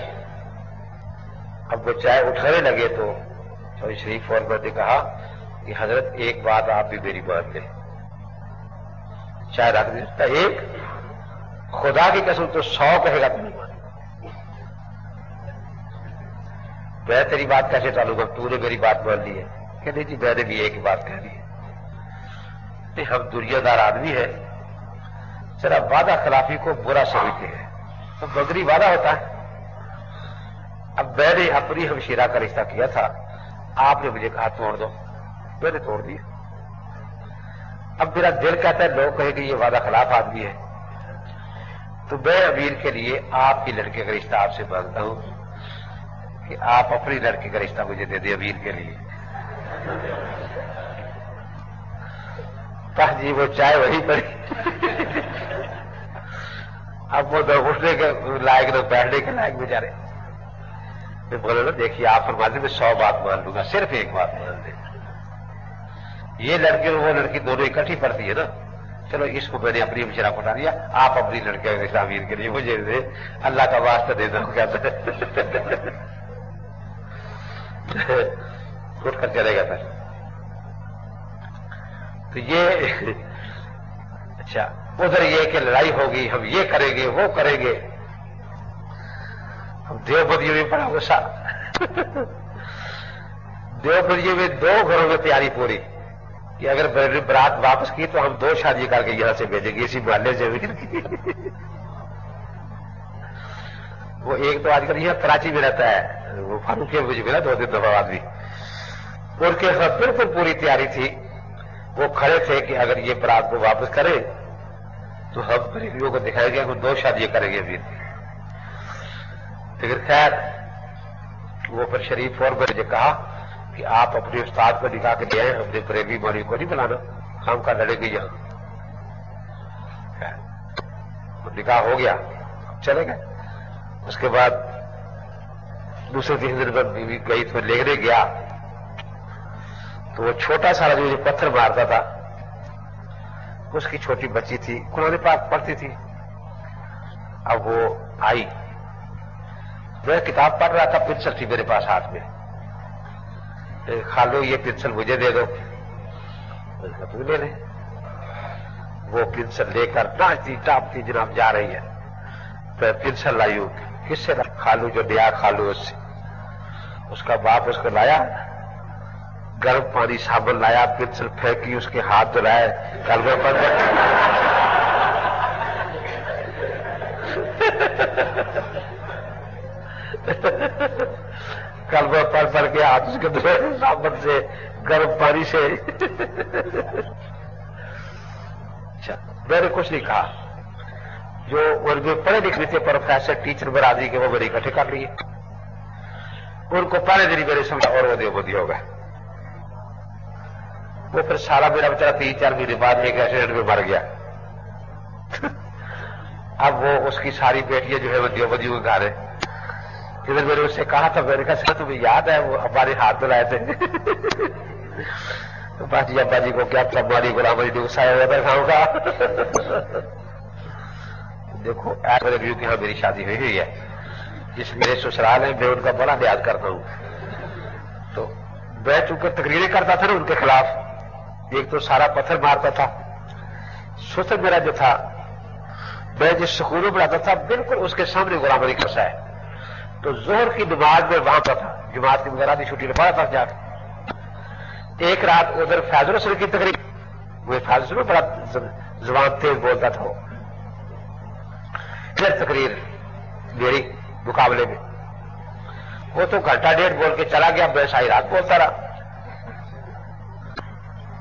S1: اب وہ چائے اٹھانے لگے تو شریف اور نے کہا کہ حضرت، ایک بات آپ بھی میری مان لیں چائے رکھ دیتا ایک خدا کی قسم تو سو کہے گا تمہیں میں تیری بات کیسے چالو کر تو نے میری بات مان لی ہے۔ کہ نہیں جی میں نے بھی ایک بات کہہ دی ہے ہم دنیا دار آدمی ہے ذرا وعدہ خلافی کو برا سمجھتے ہیں۔ تو بگری وعدہ ہوتا ہے۔ اب میں نے اپنی ہمشیرہ کا رشتہ کیا تھا۔ آپ نے مجھے کہا، توڑ دو۔ میں نے توڑ دیا۔ اب میرا دل کہتا ہے، لوگ کہے کہ یہ وعدہ خلاف آدمی ہے۔ تو میں امیر کے لیے آپ کی لڑکے کا رشتہ آپ سے مانگتا ہوں کہ آپ اپنی لڑکی کا رشتہ مجھے دے دیں امیر کے لیے۔ جی وہ چائے وہی پڑی اب وہ اٹھنے کے لائق نہ بیٹھنے کے لائق بے میں بولے نا دیکھیے، آپ فرماتے میں سو بات مان لوں گا، صرف ایک بات مان دیں یہ لڑکی اور وہ لڑکی دونوں اکٹھی پڑتی ہے نا۔ چلو اس کو میں نے اپنی بچرا پٹا دیا۔ آپ اپنی لڑکے رشتہ امیر کے لیے مجھے دے۔ اللہ کا واسطہ دے دو۔ کہتے اٹھ کر چلے گا پھر۔ تو یہ اچھا ادھر یہ کہ لڑائی ہوگی، ہم یہ کریں گے، وہ کریں گے۔ ہم دیو بدیوں میں پڑا غصہ۔ دیو بدیوں میں دو گھروں میں تیاری پوری۔ کہ اگر برات واپس کی تو ہم دو شادی کر کے یہاں سے بھیجیں گے، اسی محلے سے وہ ایک تو آج کل یہ کراچی میں رہتا ہے۔ وہ فاروق مجھے ملا دو دن دفعہ آدمی ان کے ساتھ بالکل پوری تیاری تھی۔ وہ کھڑے تھے کہ اگر یہ برات کو واپس کرے تو ہم غریبیوں کو دکھائے گے دو شادیاں کریں گے ابھی لیکن خیر، وہ پھر شریف اور نے کہا کہ آپ اپنے استاد کو دکھا کے دیں ہم نے بریلی موری کو نہیں بلانا ہم کا لڑے گے یہاں۔ نکاح ہو گیا چلے گئے۔ اس کے بعد دوسرے تیسرے دن پر بیوی گئی تو لینے گیا، تو وہ چھوٹا سا جو پتھر مارتا تھا، اس کی چھوٹی بچی تھی، قرآن پاک پڑھتی تھی۔ اب وہ آئی۔ میں کتاب پڑھ رہا تھا، پنسل تھی میرے پاس ہاتھ میں۔ خالو یہ پنسل مجھے دے دو۔ مطلب لے لیں وہ پنسل لے کر ناچتی ٹاپتی جناب جا رہی ہے۔ تو پنسل لائی کس سے کھالو جو دیا کھالو اس سے۔ اس کا باپ اس کو لایا۔ گرم پانی صابن لایا۔ پنسل پھینکی، اس کے ہاتھ دلائے کل میں پڑ کل میں پڑھ پڑھ کے ہاتھ اس کے صابن سے گرم پانی سے۔ اچھا میں نے کچھ نہیں کہا۔ جو اردو پڑھے لکھنے تھے پروفیسر ٹیچر برادری کے وہ میرے اکٹھے کر لیے۔ ان کو پہلے دن میرے سمجھا اور وہ دیوبندی ہو گئے۔ وہ پھر سارا میرا بچہ تین چار مہینے بعد ایک ایکسیڈنٹ میں مر گیا۔ اب وہ اس کی ساری بیٹیاں جو ہے وہ دیوبندی کو گھر ہے ادھر میں نے اس سے کہا تھا میرے کہا تمہیں یاد ہے وہ ہمارے ہاتھ دلائے تھے؟ باجی ابا جی کو کیا ہماری غلام جی غصہ ہوا تھا کھاؤں کا۔ دیکھو، ایسے ریویو کی ہاں میری شادی ہوئی ہوئی ہے۔ جس میرے سسرال ہے میں ان کا بڑا لحاظ کرتا ہوں۔ تو میں چونکہ تقریریں کرتا تھا نا ان کے خلاف، ایک تو سارا پتھر مارتا تھا۔ سسر میرا جو تھا، میں جس سکول میں پڑھاتا تھا، بالکل اس کے سامنے غلام علی کسا ہے۔ تو زہر کی نماز میں وہاں پر تھا، جماعت کی وغیرہ چھٹی میں پڑھا تھا جا ایک رات ادھر فیض رسول کی تقریب، وہ فیض رسول بڑا زبان تیز بولتا تھا۔ وہ پھر تقریر میری مقابلے میں۔ وہ تو گھنٹہ ڈیڑھ بول کے چلا گیا، میں ساری رات بولتا رہا۔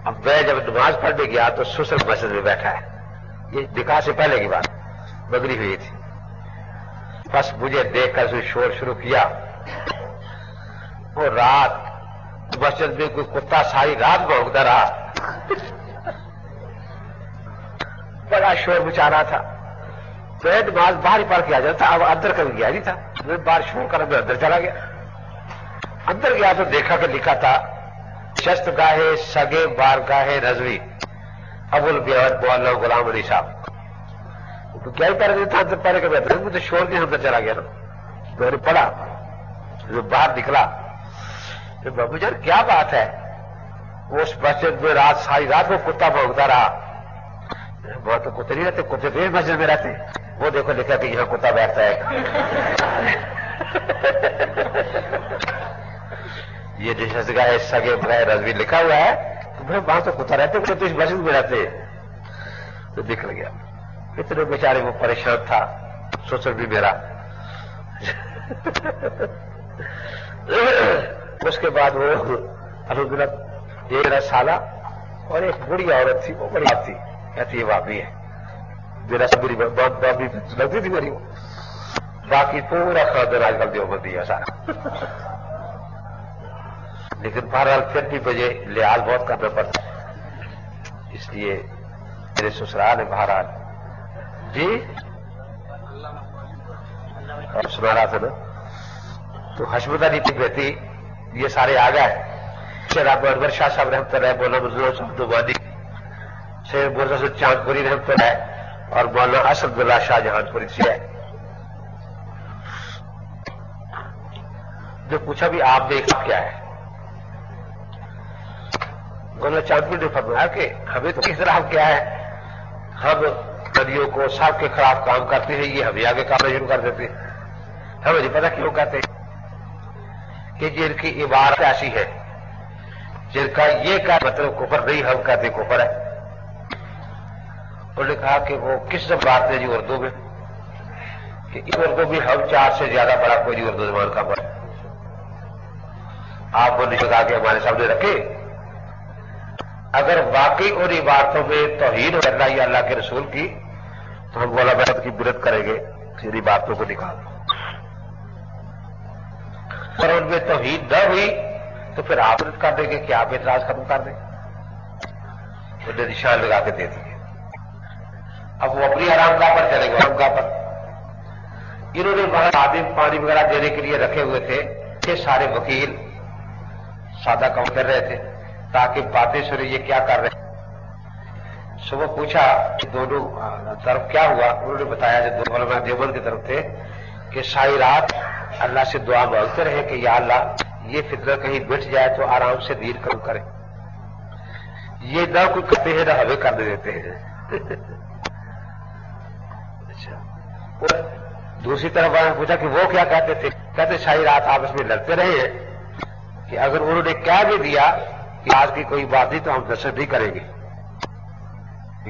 S1: اب میں جب نماز پڑھنے گیا تو سسر مسجد میں بیٹھا ہے۔ یہ نکاح سے پہلے کی بات بگڑی ہوئی تھی۔ بس مجھے دیکھ کر اسے شور شروع کیا۔ وہ رات مسجد میں کوئی کتا ساری رات بھونکتا رہا۔ بڑا شور مچا رہا تھا۔ میں نماز باہر پڑھ کے آ جاتا اب اندر کبھی گیا نہیں تھا۔ میں باہر شروع کر میں اندر چلا گیا۔ اندر گیا تو دیکھا کہ لکھا تھا، شست گاہے، سگے بار گاہے رضوی ابول بیور بول غلام علی صاحب۔ تو کیا ہی پڑھ دیتا اندر پڑھ کے بیٹھا مجھے شور کے اندر چلا گیا نا میں نے پڑھا، جو باہر نکلا۔ بابو جان، کیا بات ہے؟ اس مسجد میں رات، ساری رات وہ کتا بھونکتا رہا۔ بہت تو کتے نہیں رہتے، کتے تو مسجد میں رہتے وہ دیکھو، لکھا کہ یہاں کتا بیٹھتا ہے۔ یہ جس گائے سگے بغیر رضوی لکھا ہوا ہے وہاں تو کتا رہتے تو اس مسجد میں رہتے۔ تو نکل گیا۔ اتنے بیچارے وہ پریشان تھا سوچل بھی میرا۔ اس کے بعد وہ الحمد للہ سالہ اور ایک بڑی عورت تھی، وہ بڑی تھی، کہتی ہے واقعی ہے۔ میرا بابی لگتی تھی میری۔ باقی پورا خاندان آج کل دیوبندی ہے، سارا۔ لیکن بہرحال پھر بھی مجھے لحاظ بہت کرنا پڑتا۔ اس لیے میرے سسرال ہے بہرحال۔ جی؟ سنا رہا تھا نا۔ تو حشمت علی جی کی بیٹی یہ سارے آ گئے۔ شراب انور شاہ صاحب رحمت اللہ بولا مزدور صاحب دوبادی شیر بولا سے چاند پوری رحمت اللہ اور مولانا اسد اللہ شاہ جہان پوری سے جی ہے جو پوچھا بھی آپ دیکھا کیا ہے۔ مولانا چاندپور نے فرمایا کہ ہمیں تو کس طرح کیا ہے۔ ہم ندیوں کو سب کے خلاف کام کرتے ہیں، یہ ہمیں آگے کام شروع کر دیتے ہیں۔ ہمیں نہیں پتا کیوں کہتے ہیں کہ جن کی عبارت ایسی ہے، جن کا یہ کا مطلب کفر نہیں، ہم کہتے کفر ہے۔ انہوں نے کہا کہ وہ کس بات ہے جی اردو میں؟ کہ اس اردو بھی ہم چار سے زیادہ بڑا کوئی جی اردو زبان کا بڑا۔ آپ وہ لگا کے ہمارے سامنے رکھے اگر واقعی ان عبارتوں میں توحید کرنا یا اللہ کے رسول کی تو ہم مولا بہت کی برت کریں گے ان باتوں کو نکال۔ اور ان میں توحید نہ ہوئی، تو پھر آپ کر دیں گے کہ آپ اعتراض ختم کر دیں۔ انہیں نشان لگا کے دے دیے اب وہ اپنی آرام گاہ پر چلے گئے آرام گاہ پر۔ انہوں نے وہاں آدمی پانی وغیرہ دینے کے لیے رکھے ہوئے تھے یہ سارے وکیل سادہ کام کر رہے تھے، تاکہ باتیں سنے یہ کیا کر رہے۔ ہیں صبح پوچھا کہ دونوں طرف کیا ہوا؟ انہوں نے بتایا کہ دو علماء دیوبند کی طرف تھے کہ شاہی رات اللہ سے دعا مانگتے رہے کہ یا اللہ، یہ فطرہ کہیں بٹ جائے تو آرام سے دیر کم کرے یہ نہ کوئی کہتے ہیں، نہ ہمیں کرنے دیتے ہیں۔ اچھا۔ دوسری طرف نے پوچھا کہ وہ کیا کہتے تھے؟ کہتے شاہی رات آپس میں لڑتے رہے ہیں کہ اگر انہوں نے کیا بھی دیا، کہ آج کی کوئی بات نہیں تو ہم دست نہیں کریں گے۔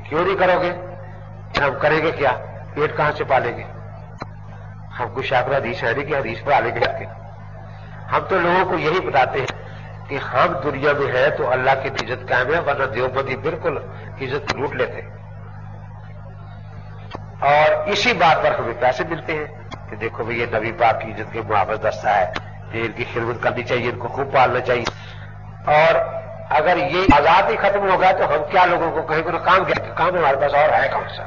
S1: کیوں نہیں کرو گے؟ ہم کریں گے کیا؟ پیٹ کہاں سے پالیں گے؟ ہم کو شاکر حدیث ہے نہیں کہ حدیث پر آلے کے ہم تو لوگوں کو یہی بتاتے ہیں کہ ہم دنیا میں ہے تو اللہ کی عزت قائم ہے، ورنہ دیوبندی بالکل عزت لوٹ لیتے۔ اور اسی بات پر ہمیں پیسے ملتے ہیں کہ دیکھو بھائی یہ نبی پاک کی عزت کے محافظ دستہ ہے کہ ان کی خدمت کرنی چاہیے، ان کو خوب پالنا چاہیے۔ اور اگر یہ آزاد ہی ختم ہو گیا تو ہم کیا لوگوں کو کہیں گے کام کیا؟ کام ہمارے پاس اور ہے کون سا؟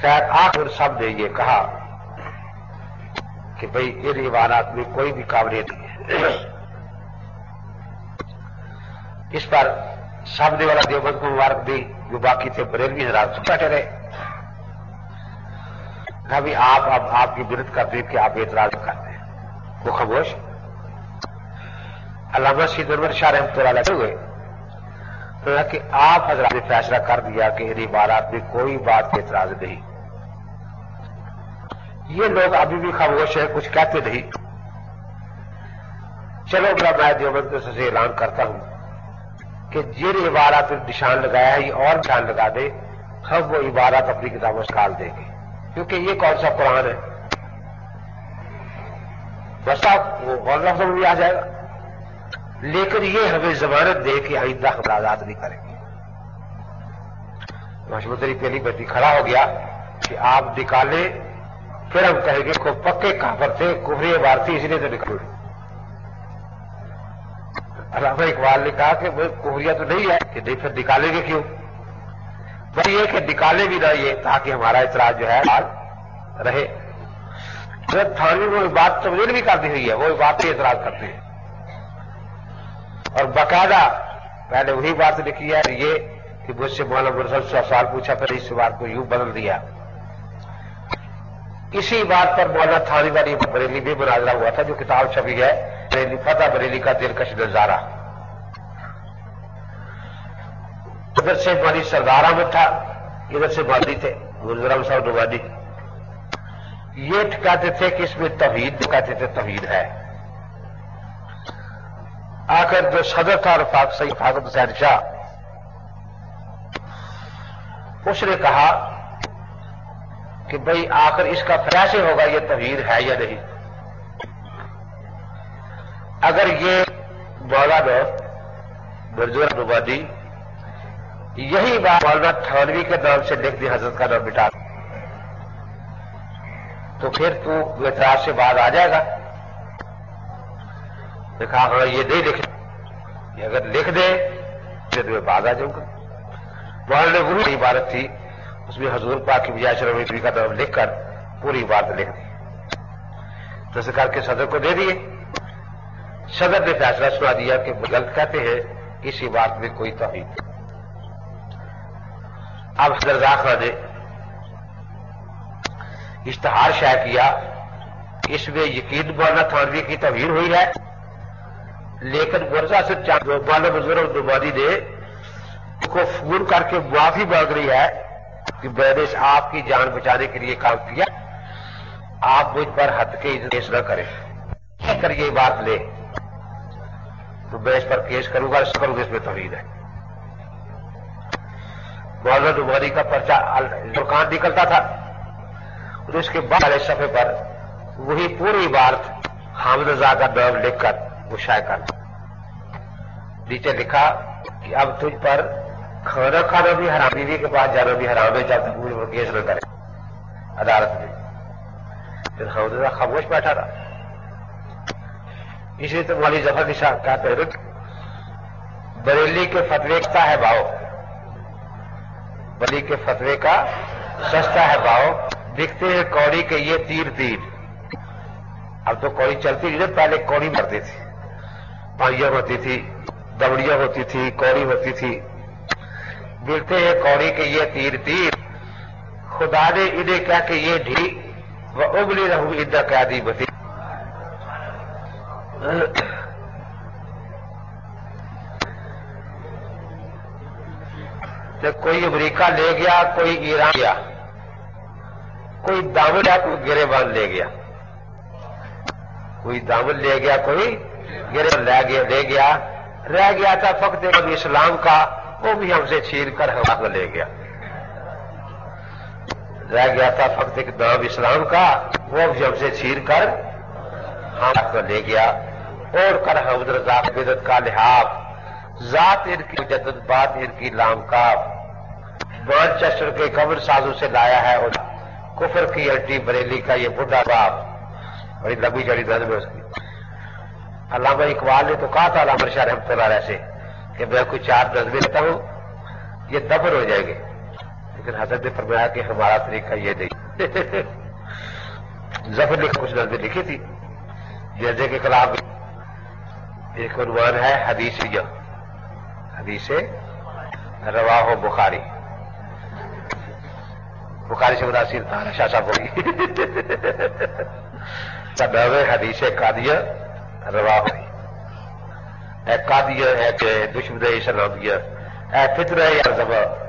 S1: خیر، آخر سب نے یہ کہا کہ بھئی ان عبارات میں کوئی بھی قابلیت نہیں ہے۔ اس پر سب نے والا دیوبند کو مبارک دی جو باقی تھے بریلوی حضرات بیٹھے رہے۔ ابھی آپ اب آپ کی برت کرتے کہ آپ اعتراض کرتے ہیں۔ وہ خاموش؟ علامہ سید انور شاہ رحمت اللہ لگے ہوئے تو کہ آپ حضرات نے فیصلہ کر دیا کہ ان عبارات میں کوئی بات کے اعتراض نہیں۔ یہ لوگ ابھی بھی خاموش ہیں، کچھ کہتے نہیں۔ چلو بڑا میں دیوبند سے اعلان کرتا ہوں کہ جن عبارات پر نشان لگایا ہے، یہ اور نشان لگا دے، ہم وہ عبارات اپنی کتابوں سے نکال دیں گے۔ کیونکہ یہ کون سا قرآن ہے؟ بس آپ وہ اور لفظ بھی آ جائے گا۔ لیکن یہ ہمیں ضمانت دے کہ آئندہ ہم آزاد نہیں کریں گے۔ مشمتری پہلی بیٹی کھڑا ہو گیا کہ آپ نکالیں، پھر ہم کہیں گے کو پکے کافر تھے کبری بھارتی اس لیے تو نکلو علامہ اقبال نے کہا کہ وہ کوہریا تو نہیں ہے کہ نہیں، پھر نکالیں گے کیوں؟ بس یہ کہ نکالے بھی نہ یہ تاکہ ہمارا اعتراض جو ہے حال رہے۔ تھانوی وہ بات تبدیل بھی کرتی ہوئی ہے، وہ بات پہ اعتراض کرتے ہیں۔ اور باقاعدہ پہلے وہی بات لکھی ہے یہ کہ مجھ سے مولانا مرسل سو سوال پوچھا، پھر اس بات کو یوں بدل دیا۔ اسی بات پر مولانا تھانی والی بریلی بھی مناظرہ ہوا تھا، جو کتاب چھپی ہے، بریلی فتح بریلی کا دلکش نظارہ۔ ادھر سے مانی سردارہ میں تھا، ادھر سے مادی تھے گلزرم صاحب نوانی یہ کہتے تھے کہ اس میں توحید کہتے تھے توحید ہے۔ آخر جو صدر تھا رفاق سی فاقت حسین شاہ، اس نے کہا کہ بھئی آخر اس کا کیسے ہوگا یہ توحید ہے یا نہیں۔ اگر یہ مولانا برجور نبادی یہی بات مولانا تھانوی کے نام سے لکھ دی، حضرت کا نام مٹا۔ تو پھر تو اعتراض سے بعد آ جائے گا۔ کہا ہاں یہ نہیں لکھ یہ اگر لکھ دے تو میں بعد آ جاؤں گا۔ مولانا گرو کی عبارت تھی، اس میں حضور پاک کی بجائے شرم کا نام لکھ کر پوری بات لکھ دی۔ تو سرکار کے صدر کو دے دیے۔ صدر نے فیصلہ سنا دیا کہ غلط کہتے ہیں اسی بات میں کوئی توحید اب حضرت خان نے اشتہار شائع کیا، اس میں یقین مولانا تھانوی کی توہین ہوئی ہے۔ لیکن مرزا سے مولانا بزرگ دوباری نے کو فون کر کے معافی مانگ رہی ہے کہ میں نے آپ کی جان بچانے کے لیے کام کیا۔ آپ مجھ پر حد کے کیس نہ کریں۔ اگر یہ بات لے؟ تو میں اس پر کیس کروں گا کروں گا اس میں توحید ہے مولانا دوباری کا پرچہ درکان نکلتا تھا۔ اور اس کے بعد صفحے پر وہی پوری بات حامد رضا کا نام لکھ کر وہ شائع کر نیچے لکھا کہ اب تجھ پر کھانا کھانا بھی حرام، بیوی کے پاس جانا بھی حرام ہے، جب تک کیس نہ کرے۔ عدالت میں۔ پھر حامد رضا خاموش بیٹھا تھا۔ اس لیے تو والی ظفر نشا کہتے ہیں بریلی کے فتوے کا ہے بھاؤ۔ بلی کے فتوے کا سستا ہے بھاؤ۔ دکھتے ہیں کوڑی کے یہ تیر تیر۔ اب تو کوڑی چلتی نہیں، پہلے کوڑی مرتی تھی۔ پائیاں ہوتی تھی دبڑیاں ہوتی تھی، کوڑی ہوتی تھی۔ ملتے ہیں کوڑی کے یہ تیر تیر۔ خدا نے انہیں کیا کہ یہ ڈھی۔ وہ ابلی رہوں ادا قیادی بتی۔ کوئی امریکہ لے گیا، کوئی ایران گیا۔ کوئی دامن یا کوئی گرے بان لے گیا۔ کوئی دامن لے گیا، کوئی گرے لے گیا لے گیا۔ رہ گیا تھا، فقط اسلام کا، وہ بھی ہم سے چھین کر ہم لے گیا۔ رہ گیا تھا، فقط ایک نام اسلام کا، وہ بھی ہم سے چھین کر ہم لے گیا۔ اور کر حمد رضا بدت کا لحاظ ذات ان کی جدت، بات ان کی لام کا مانچسٹر کے قبر سازوں سے لایا ہے اور کفر کی الٹی بریلی کا یہ بڈھا باپ۔ بڑی لمبی جڑی نظم ہے اس کی علامہ اقبال نے تو کہا تھا، علامہ شاہ رحمت اللہ ایسے کہ میں کوئی چار نظمیں لیتا ہوں، یہ دبر ہو جائیں گے لیکن حضرت نے فرمایا کہ ہمارا طریقہ یہ نہیں۔ ظفر نے کچھ نظمیں لکھی تھی جیسے کے خلاف ایک عنوان ہے، حدیث حدیث روا ہو بخاری۔ بخاری سے متاثر تھا، شاہ صاحب ہوگی حدیث قادیہ روا ہوئی اے قادیہ ہے کہ دشمن اسلامیہ اے فطر یا زبا۔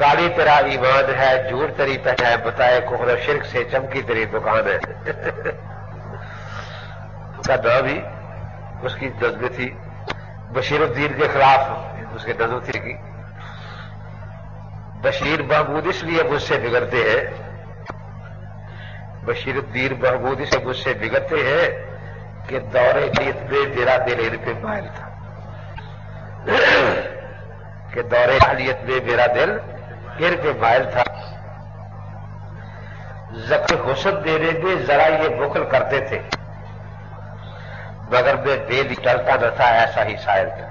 S1: گالی تیرا ایمان ہے، جھوٹ تری پہ ہے، بتائے کوہر شرک سے چمکی تیری دکان ہے۔ کا نام ہی اس کی جذبے تھی۔ بشیر الدین کے خلاف اس کے نظر تھی۔ کی بشیر محمود اس لیے مجھ سے بگڑتے ہیں۔ بشیر الدین محمود سے مجھ سے بگڑتے ہیں کہ دورے نیت میں میرا دل ان پہ مائل تھا۔ کہ دورے حالیت میں میرا دل ان پہ مائل تھا۔ زخم حسن دینے میں ذرا یہ بخل کرتے تھے۔ مگر میں دل ٹلتا نہ تھا، ایسا ہی سائل تھا۔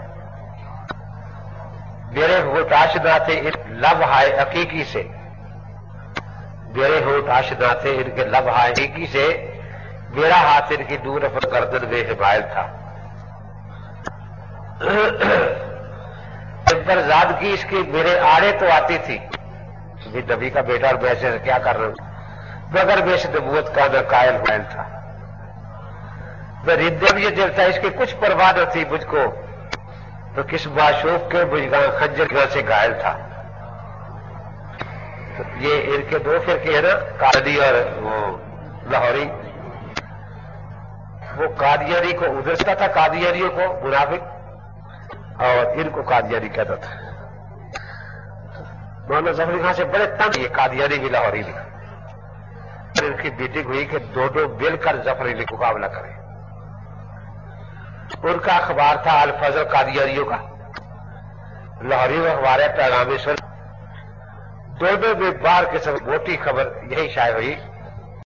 S1: میرے ہوٹ آشنا تھے لب ہائے عقیقی سے۔ میرے ہوٹ آشنا تھے ان کے لب ہائے سے، میرا ہاتھ ان کی دور افر گردن میں حمایل تھا۔ پر زادگی اس کی میرے آڑے تو آتی تھی۔ نبی کا بیٹا اور میں سے کیا کر رہا ہوں؟ مگر میں سے نبوت کا نہ قائل حائل تھا۔ میں ردے بھی یہ دیکھتا اس کی کچھ پرواہ نہ تھی مجھ کو۔ تو کس باشوق کے بجگاہ خنجر سے گائل تھا۔ یہ ان کے دو فرقے ہیں نا کادی اور وہ لاہوری۔ وہ قادیانی کو ادھرتا تھا، قادیانیوں کو منافق، اور ان کو قادیانی کہتا تھا۔ مولانا ظفر خان سے بڑے تنگ یہ قادیانی بھی لاہوری بھی۔ ان کی میٹنگ ہوئی کہ دونوں مل کر ظفر علی مقابلہ کریں۔ ان کا اخبار تھا الفضل قادیانیوں کا۔ لاہوری میں اخبار ہے پیغام سر دونوں میں بار کے سب موٹی خبر یہی شائع ہوئی۔